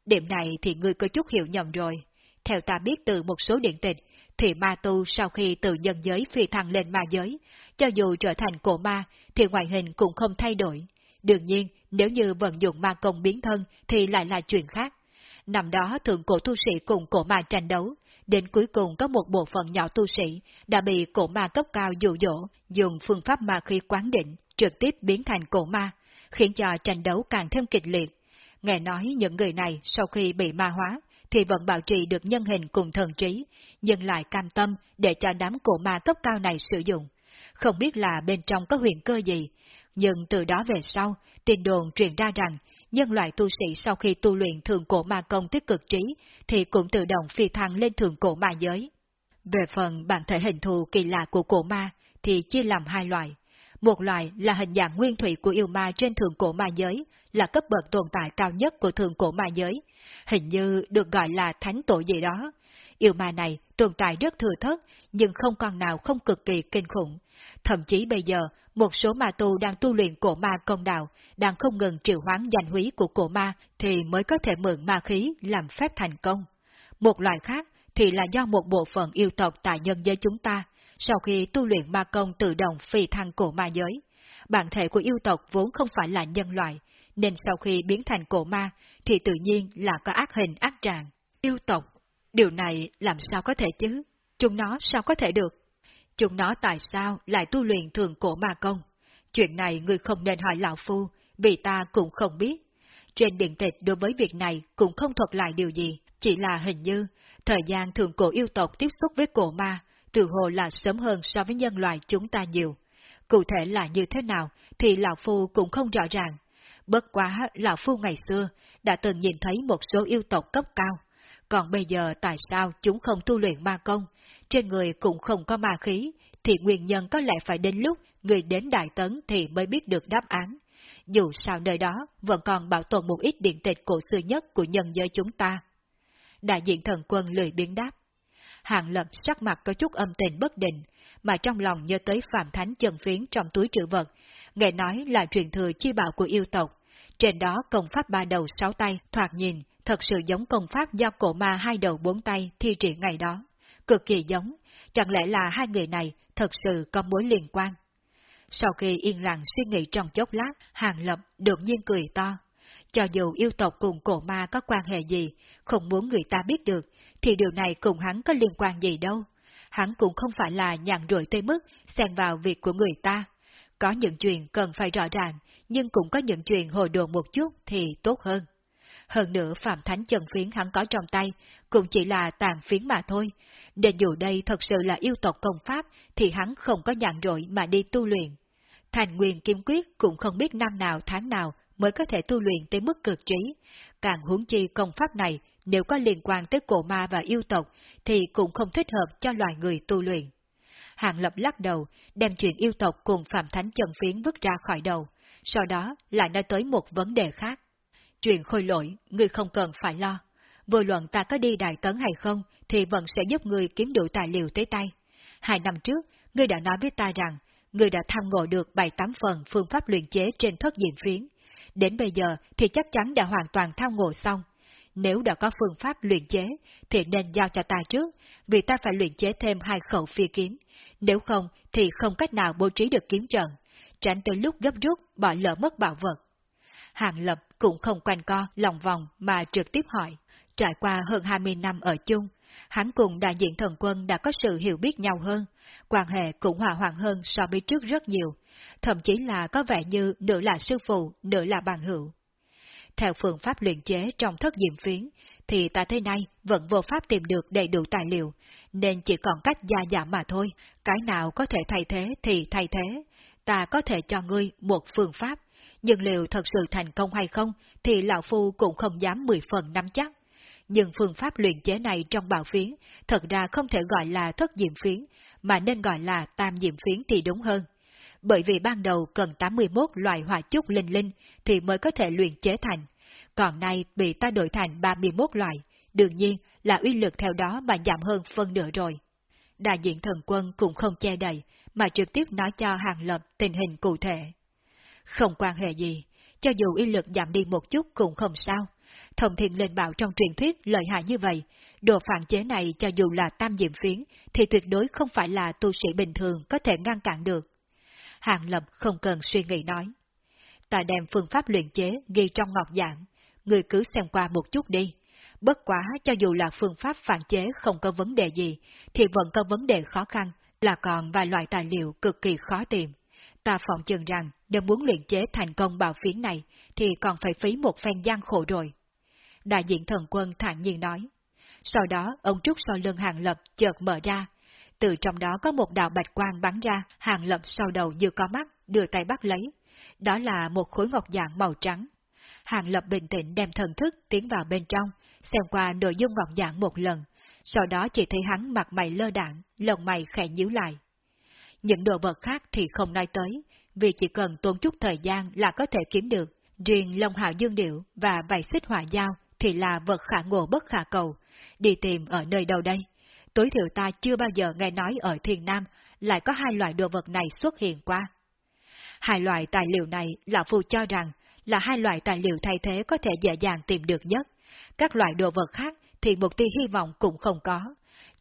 [SPEAKER 1] Điểm này thì ngươi có chút hiểu nhầm rồi. Theo ta biết từ một số điện tịch, thì ma tu sau khi từ nhân giới phi thăng lên ma giới, cho dù trở thành cổ ma, thì ngoại hình cũng không thay đổi. Đương nhiên, nếu như vận dụng ma công biến thân thì lại là chuyện khác. Năm đó thượng cổ tu sĩ cùng cổ ma tranh đấu, đến cuối cùng có một bộ phận nhỏ tu sĩ đã bị cổ ma cấp cao dụ dỗ, dùng phương pháp ma khí quán định, trực tiếp biến thành cổ ma, khiến cho tranh đấu càng thêm kịch liệt. Nghe nói những người này sau khi bị ma hóa, thì vẫn bảo trì được nhân hình cùng thần trí, nhưng lại cam tâm để cho đám cổ ma cấp cao này sử dụng. Không biết là bên trong có huyền cơ gì, nhưng từ đó về sau, tin đồn truyền ra rằng nhân loại tu sĩ sau khi tu luyện thường cổ ma công tích cực trí thì cũng tự động phi thăng lên thường cổ ma giới. Về phần bản thể hình thù kỳ lạ của cổ ma thì chia làm hai loại. Một loại là hình dạng nguyên thủy của yêu ma trên thường cổ ma giới, là cấp bậc tồn tại cao nhất của thường cổ ma giới. Hình như được gọi là thánh tổ gì đó. Yêu ma này tồn tại rất thừa thớt nhưng không con nào không cực kỳ kinh khủng. Thậm chí bây giờ, một số ma tu đang tu luyện cổ ma công đạo, đang không ngừng triệu hoán danh húy của cổ ma thì mới có thể mượn ma khí làm phép thành công. Một loại khác thì là do một bộ phận yêu tộc tại nhân giới chúng ta, sau khi tu luyện ma công tự động phi thăng cổ ma giới. Bản thể của yêu tộc vốn không phải là nhân loại, nên sau khi biến thành cổ ma thì tự nhiên là có ác hình ác trạng. Yêu tộc, điều này làm sao có thể chứ? Chúng nó sao có thể được? Chúng nó tại sao lại tu luyện thường cổ ma công? Chuyện này người không nên hỏi lão phu, vì ta cũng không biết. Trên điện tịch đối với việc này cũng không thuật lại điều gì, chỉ là hình như thời gian thường cổ yêu tộc tiếp xúc với cổ ma, từ hồ là sớm hơn so với nhân loại chúng ta nhiều. Cụ thể là như thế nào thì Lão Phu cũng không rõ ràng. Bất quá Lão Phu ngày xưa đã từng nhìn thấy một số yêu tộc cấp cao. Còn bây giờ tại sao chúng không tu luyện ma công, trên người cũng không có ma khí, thì nguyên nhân có lẽ phải đến lúc người đến Đại Tấn thì mới biết được đáp án. Dù sao nơi đó vẫn còn bảo tồn một ít điện tịch cổ xưa nhất của nhân giới chúng ta. Đại diện thần quân lười biến đáp. Hàng lập sắc mặt có chút âm tình bất định, mà trong lòng nhớ tới Phạm Thánh chân phiến trong túi trữ vật, nghe nói là truyền thừa chi bảo của yêu tộc. Trên đó công pháp ba đầu sáu tay, thoạt nhìn, thật sự giống công pháp do cổ ma hai đầu bốn tay thi triển ngày đó. Cực kỳ giống, chẳng lẽ là hai người này thật sự có mối liên quan? Sau khi yên lặng suy nghĩ trong chốc lát, Hàng Lập đột nhiên cười to. Cho dù yêu tộc cùng cổ ma có quan hệ gì, không muốn người ta biết được, thì điều này cùng hắn có liên quan gì đâu. Hắn cũng không phải là nhàn rỗi tới mức xen vào việc của người ta. Có những chuyện cần phải rõ ràng, nhưng cũng có những chuyện hồi đồ một chút thì tốt hơn. Hơn nữa Phạm Thánh chân phiến hắn có trong tay, cũng chỉ là tàn phiến mà thôi. Để dù đây thật sự là yêu tộc công pháp, thì hắn không có nhàn rỗi mà đi tu luyện. Thành nguyên kim quyết cũng không biết năm nào tháng nào mới có thể tu luyện tới mức cực trí. Càng huống chi công pháp này, nếu có liên quan tới cổ ma và yêu tộc, thì cũng không thích hợp cho loài người tu luyện. Hàng Lập lắc đầu, đem chuyện yêu tộc cùng Phạm Thánh Trần Phiến vứt ra khỏi đầu, sau đó lại nói tới một vấn đề khác. Chuyện khôi lỗi, người không cần phải lo. Vô luận ta có đi đại tấn hay không, thì vẫn sẽ giúp người kiếm đủ tài liệu tới tay. Hai năm trước, ngươi đã nói với ta rằng, ngươi đã tham ngộ được bảy tám phần phương pháp luyện chế trên thất diện phiến, Đến bây giờ thì chắc chắn đã hoàn toàn tham ngộ xong. Nếu đã có phương pháp luyện chế, thì nên giao cho ta trước, vì ta phải luyện chế thêm hai khẩu phi kiếm. Nếu không, thì không cách nào bố trí được kiếm trận, tránh tới lúc gấp rút bỏ lỡ mất bảo vật. Hàng Lập cũng không quanh co, lòng vòng mà trực tiếp hỏi. Trải qua hơn 20 năm ở chung, hắn cùng đại diện thần quân đã có sự hiểu biết nhau hơn, quan hệ cũng hòa hoạn hơn so với trước rất nhiều, thậm chí là có vẻ như nửa là sư phụ, nửa là bằng hữu. Theo phương pháp luyện chế trong thất diệm phiến, thì ta thế này vẫn vô pháp tìm được đầy đủ tài liệu, nên chỉ còn cách gia giảm mà thôi, cái nào có thể thay thế thì thay thế. Ta có thể cho ngươi một phương pháp, nhưng liệu thật sự thành công hay không thì Lão Phu cũng không dám mười phần nắm chắc. Nhưng phương pháp luyện chế này trong bảo phiến thật ra không thể gọi là thất diệm phiến, mà nên gọi là tam diệm phiến thì đúng hơn. Bởi vì ban đầu cần 81 loại hỏa chúc linh linh thì mới có thể luyện chế thành, còn nay bị ta đổi thành 31 loại, đương nhiên là uy lực theo đó mà giảm hơn phân nửa rồi. Đại diện thần quân cũng không che đậy, mà trực tiếp nói cho Hàng Lập tình hình cụ thể. Không quan hệ gì, cho dù uy lực giảm đi một chút cũng không sao. Thông thiên lên bảo trong truyền thuyết lợi hại như vậy, đồ phản chế này cho dù là tam diệm phiến, thì tuyệt đối không phải là tu sĩ bình thường có thể ngăn cản được. Hàng Lập không cần suy nghĩ nói. Ta đem phương pháp luyện chế ghi trong ngọc giảng, người cứ xem qua một chút đi. Bất quá cho dù là phương pháp phản chế không có vấn đề gì, thì vẫn có vấn đề khó khăn, là còn vài loại tài liệu cực kỳ khó tìm. Ta phỏng chừng rằng nếu muốn luyện chế thành công bảo phiến này, thì còn phải phí một phen gian khổ rồi. Đại diện thần quân thản nhiên nói. Sau đó, ông trúc sau lưng hàng lập chợt mở ra. Từ trong đó có một đạo bạch quang bắn ra, hàng lập sau đầu như có mắt, đưa tay bắt lấy. Đó là một khối ngọc dạng màu trắng. Hàng lập bình tĩnh đem thần thức tiến vào bên trong, xem qua nội dung ngọc dạng một lần, sau đó chỉ thấy hắn mặt mày lơ đạn, lồng mày khẽ nhíu lại. Những đồ vật khác thì không nói tới, vì chỉ cần tốn chút thời gian là có thể kiếm được. Riêng Long Hạo Dương Điệu và Bảy xích hỏa Giao thì là vật khả ngộ bất khả cầu, đi tìm ở nơi đâu đây? Tối thiểu ta chưa bao giờ nghe nói ở Thiên Nam lại có hai loại đồ vật này xuất hiện qua. Hai loại tài liệu này Lão Phu cho rằng là hai loại tài liệu thay thế có thể dễ dàng tìm được nhất. Các loại đồ vật khác thì một tia hy vọng cũng không có.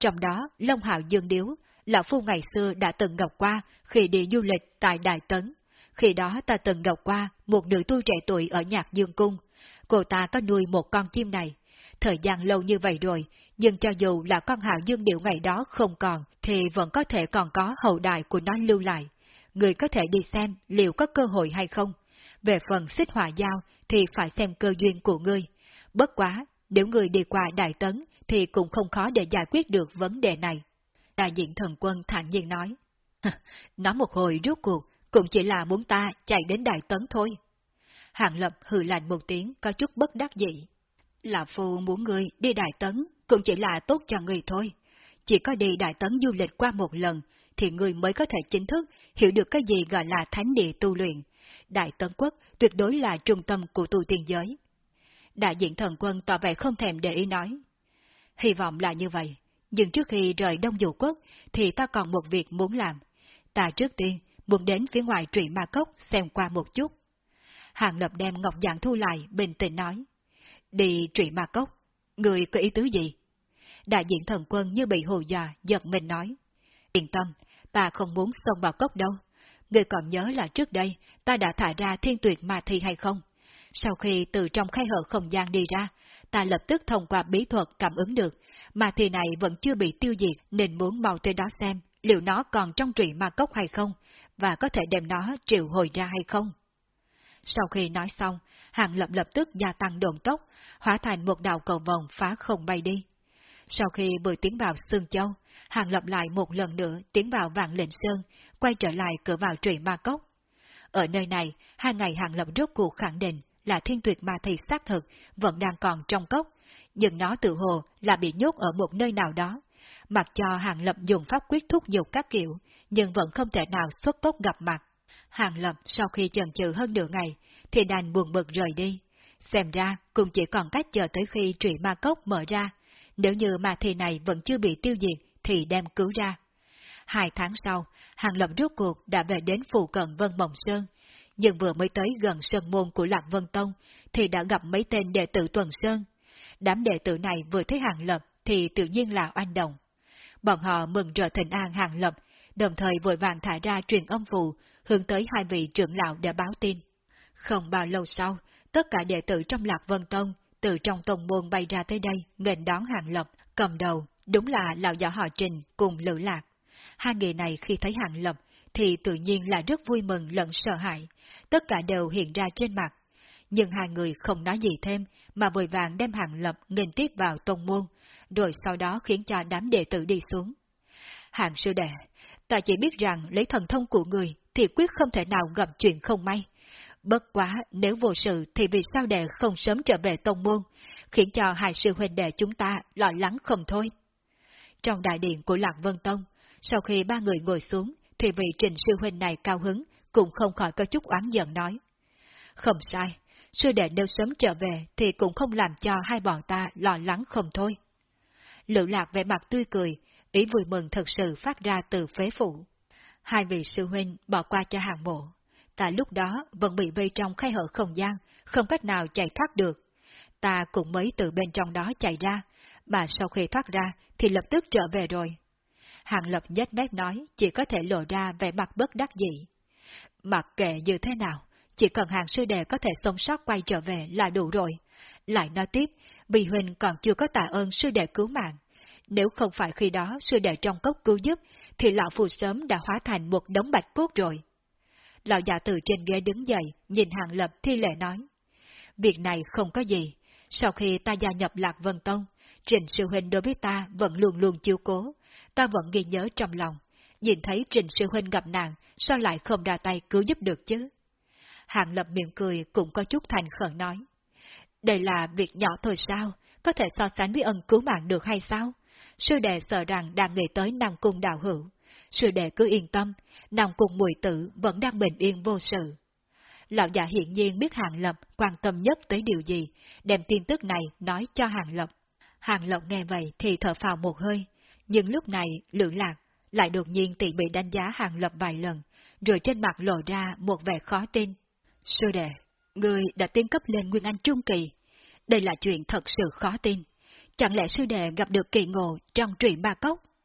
[SPEAKER 1] Trong đó, Long Hạo Dương Điếu, Lão Phu ngày xưa đã từng gặp qua khi đi du lịch tại Đại Tấn. Khi đó ta từng gặp qua một nữ tu trẻ tuổi ở Nhạc Dương Cung. Cô ta có nuôi một con chim này. Thời gian lâu như vậy rồi, nhưng cho dù là con Hạo Dương Điệu ngày đó không còn, thì vẫn có thể còn có hậu đại của nó lưu lại. Người có thể đi xem liệu có cơ hội hay không. Về phần xích hỏa giao thì phải xem cơ duyên của ngươi. Bất quá, nếu người đi qua Đại Tấn thì cũng không khó để giải quyết được vấn đề này. Đại diện thần quân thản nhiên nói. Nói một hồi rốt cuộc, cũng chỉ là muốn ta chạy đến Đại Tấn thôi. Hàng Lập hừ lạnh một tiếng có chút bất đắc dĩ. Là phù muốn ngươi đi Đại Tấn, cũng chỉ là tốt cho người thôi. Chỉ có đi Đại Tấn du lịch qua một lần, thì người mới có thể chính thức hiểu được cái gì gọi là thánh địa tu luyện. Đại Tấn Quốc tuyệt đối là trung tâm của tu tiên giới. Đại diện thần quân tỏ vẻ không thèm để ý nói. Hy vọng là như vậy, nhưng trước khi rời Đông Dụ Quốc thì ta còn một việc muốn làm. Ta trước tiên muốn đến phía ngoài trụy ma cốc xem qua một chút. Hàng Lập đem Ngọc Dạng thu lại, bình tĩnh nói. Đi trụy ma cốc, người có ý tứ gì? Đại diện thần quân như bị hù dọa, giật mình nói. Yên tâm, ta không muốn xông vào cốc đâu. Người còn nhớ là trước đây ta đã thả ra thiên tuyệt ma thi hay không? Sau khi từ trong khai hở không gian đi ra, ta lập tức thông qua bí thuật cảm ứng được, mà thì này vẫn chưa bị tiêu diệt nên muốn mau tới đó xem liệu nó còn trong trụy ma cốc hay không, và có thể đem nó triệu hồi ra hay không. Sau khi nói xong, hàng lập lập tức gia tăng độn tốc, hóa thành một đạo cầu vòng phá không bay đi. Sau khi vừa tiến vào Sương Châu, hàng lập lại một lần nữa tiến vào Vạn Lệnh Sơn, quay trở lại cửa vào trụy ma cốc. Ở nơi này, hai ngày hàng lập rốt cuộc khẳng định là thiên tuyệt ma thị xác thực vẫn đang còn trong cốc, nhưng nó tự hồ là bị nhốt ở một nơi nào đó. Mặc cho hàng lập dùng pháp quyết thúc giục các kiểu, nhưng vẫn không thể nào xuất tốt gặp mặt. Hàng lập sau khi chần chừ hơn nửa ngày, thì đành buồn bực rời đi. Xem ra cũng chỉ còn cách chờ tới khi trụy ma cốc mở ra. Nếu như ma thi này vẫn chưa bị tiêu diệt, thì đem cứu ra. Hai tháng sau, Hàng Lập rốt cuộc đã về đến phụ cận Vân Mộng Sơn, nhưng vừa mới tới gần sân môn của Lạc Vân Tông, thì đã gặp mấy tên đệ tử Tuần Sơn. Đám đệ tử này vừa thấy Hàng Lập thì tự nhiên là oanh động. Bọn họ mừng rỡ thịnh an Hàng Lập, đồng thời vội vàng thả ra truyền âm phù, hướng tới hai vị trưởng lão để báo tin. Không bao lâu sau, tất cả đệ tử trong Lạc Vân Tông, từ trong tông môn bay ra tới đây, nghênh đón Hàng Lập, cầm đầu, đúng là lão già họ Trình cùng Lữ Lạc. Hai người này khi thấy Hàng Lập, thì tự nhiên là rất vui mừng lẫn sợ hãi, tất cả đều hiện ra trên mặt. Nhưng hai người không nói gì thêm, mà vội vàng đem Hàng Lập nghênh tiếp vào tông môn, rồi sau đó khiến cho đám đệ tử đi xuống. Hàng sư đệ, ta chỉ biết rằng lấy thần thông của người thì quyết không thể nào gặp chuyện không may. Bất quá, nếu vô sự thì vì sao đệ không sớm trở về tông môn, khiến cho hai sư huynh đệ chúng ta lo lắng không thôi. Trong đại điện của Lạc Vân Tông, sau khi ba người ngồi xuống, thì vị trình sư huynh này cao hứng, cũng không khỏi có chút oán giận nói. Không sai, sư đệ nếu sớm trở về thì cũng không làm cho hai bọn ta lo lắng không thôi. Lữ lạc vẻ mặt tươi cười, ý vui mừng thật sự phát ra từ phế phủ. Hai vị sư huynh bỏ qua cho hàng mộ. Ta lúc đó vẫn bị vây trong khay hở không gian, không cách nào chạy thoát được. Ta cũng mới từ bên trong đó chạy ra, mà sau khi thoát ra thì lập tức trở về rồi. Hàng Lập nhếch mép nói, chỉ có thể lộ ra vẻ mặt bất đắc dĩ. Mặc kệ như thế nào, chỉ cần hàng sư đệ có thể sống sót quay trở về là đủ rồi. Lại nói tiếp, vì Huỳnh còn chưa có tạ ơn sư đệ cứu mạng. Nếu không phải khi đó sư đệ trong cốc cứu giúp, thì lão phù sớm đã hóa thành một đống bạch cốt rồi. Lão già từ trên ghế đứng dậy, nhìn hàng lập thi lệ nói. Việc này không có gì. Sau khi ta gia nhập Lạc Vân Tông, Trình sư huynh đối với ta vẫn luôn luôn chiếu cố, ta vẫn ghi nhớ trong lòng. Nhìn thấy Trình sư huynh gặp nạn, sao lại không ra tay cứu giúp được chứ? Hàng lập miệng cười cũng có chút thành khẩn nói. Đây là việc nhỏ thôi sao, có thể so sánh với ân cứu mạng được hay sao? Sư đệ sợ rằng đang nghĩ tới Nam Cung đạo hữu. Sư đệ cứ yên tâm, Nam Cung mùi tử vẫn đang bình yên vô sự. lão già hiện nhiên biết Hàng Lập quan tâm nhất tới điều gì, đem tin tức này nói cho Hàng Lập. Hàng Lập nghe vậy thì thở phào một hơi, nhưng lúc này lưỡng lạc lại đột nhiên tỉ bị đánh giá Hàng Lập vài lần, rồi trên mặt lộ ra một vẻ khó tin. Sư đệ, người đã tiến cấp lên Nguyên Anh Trung Kỳ. Đây là chuyện thật sự khó tin. Chẳng lẽ sư đệ gặp được kỳ ngộ trong truyện ma cốc,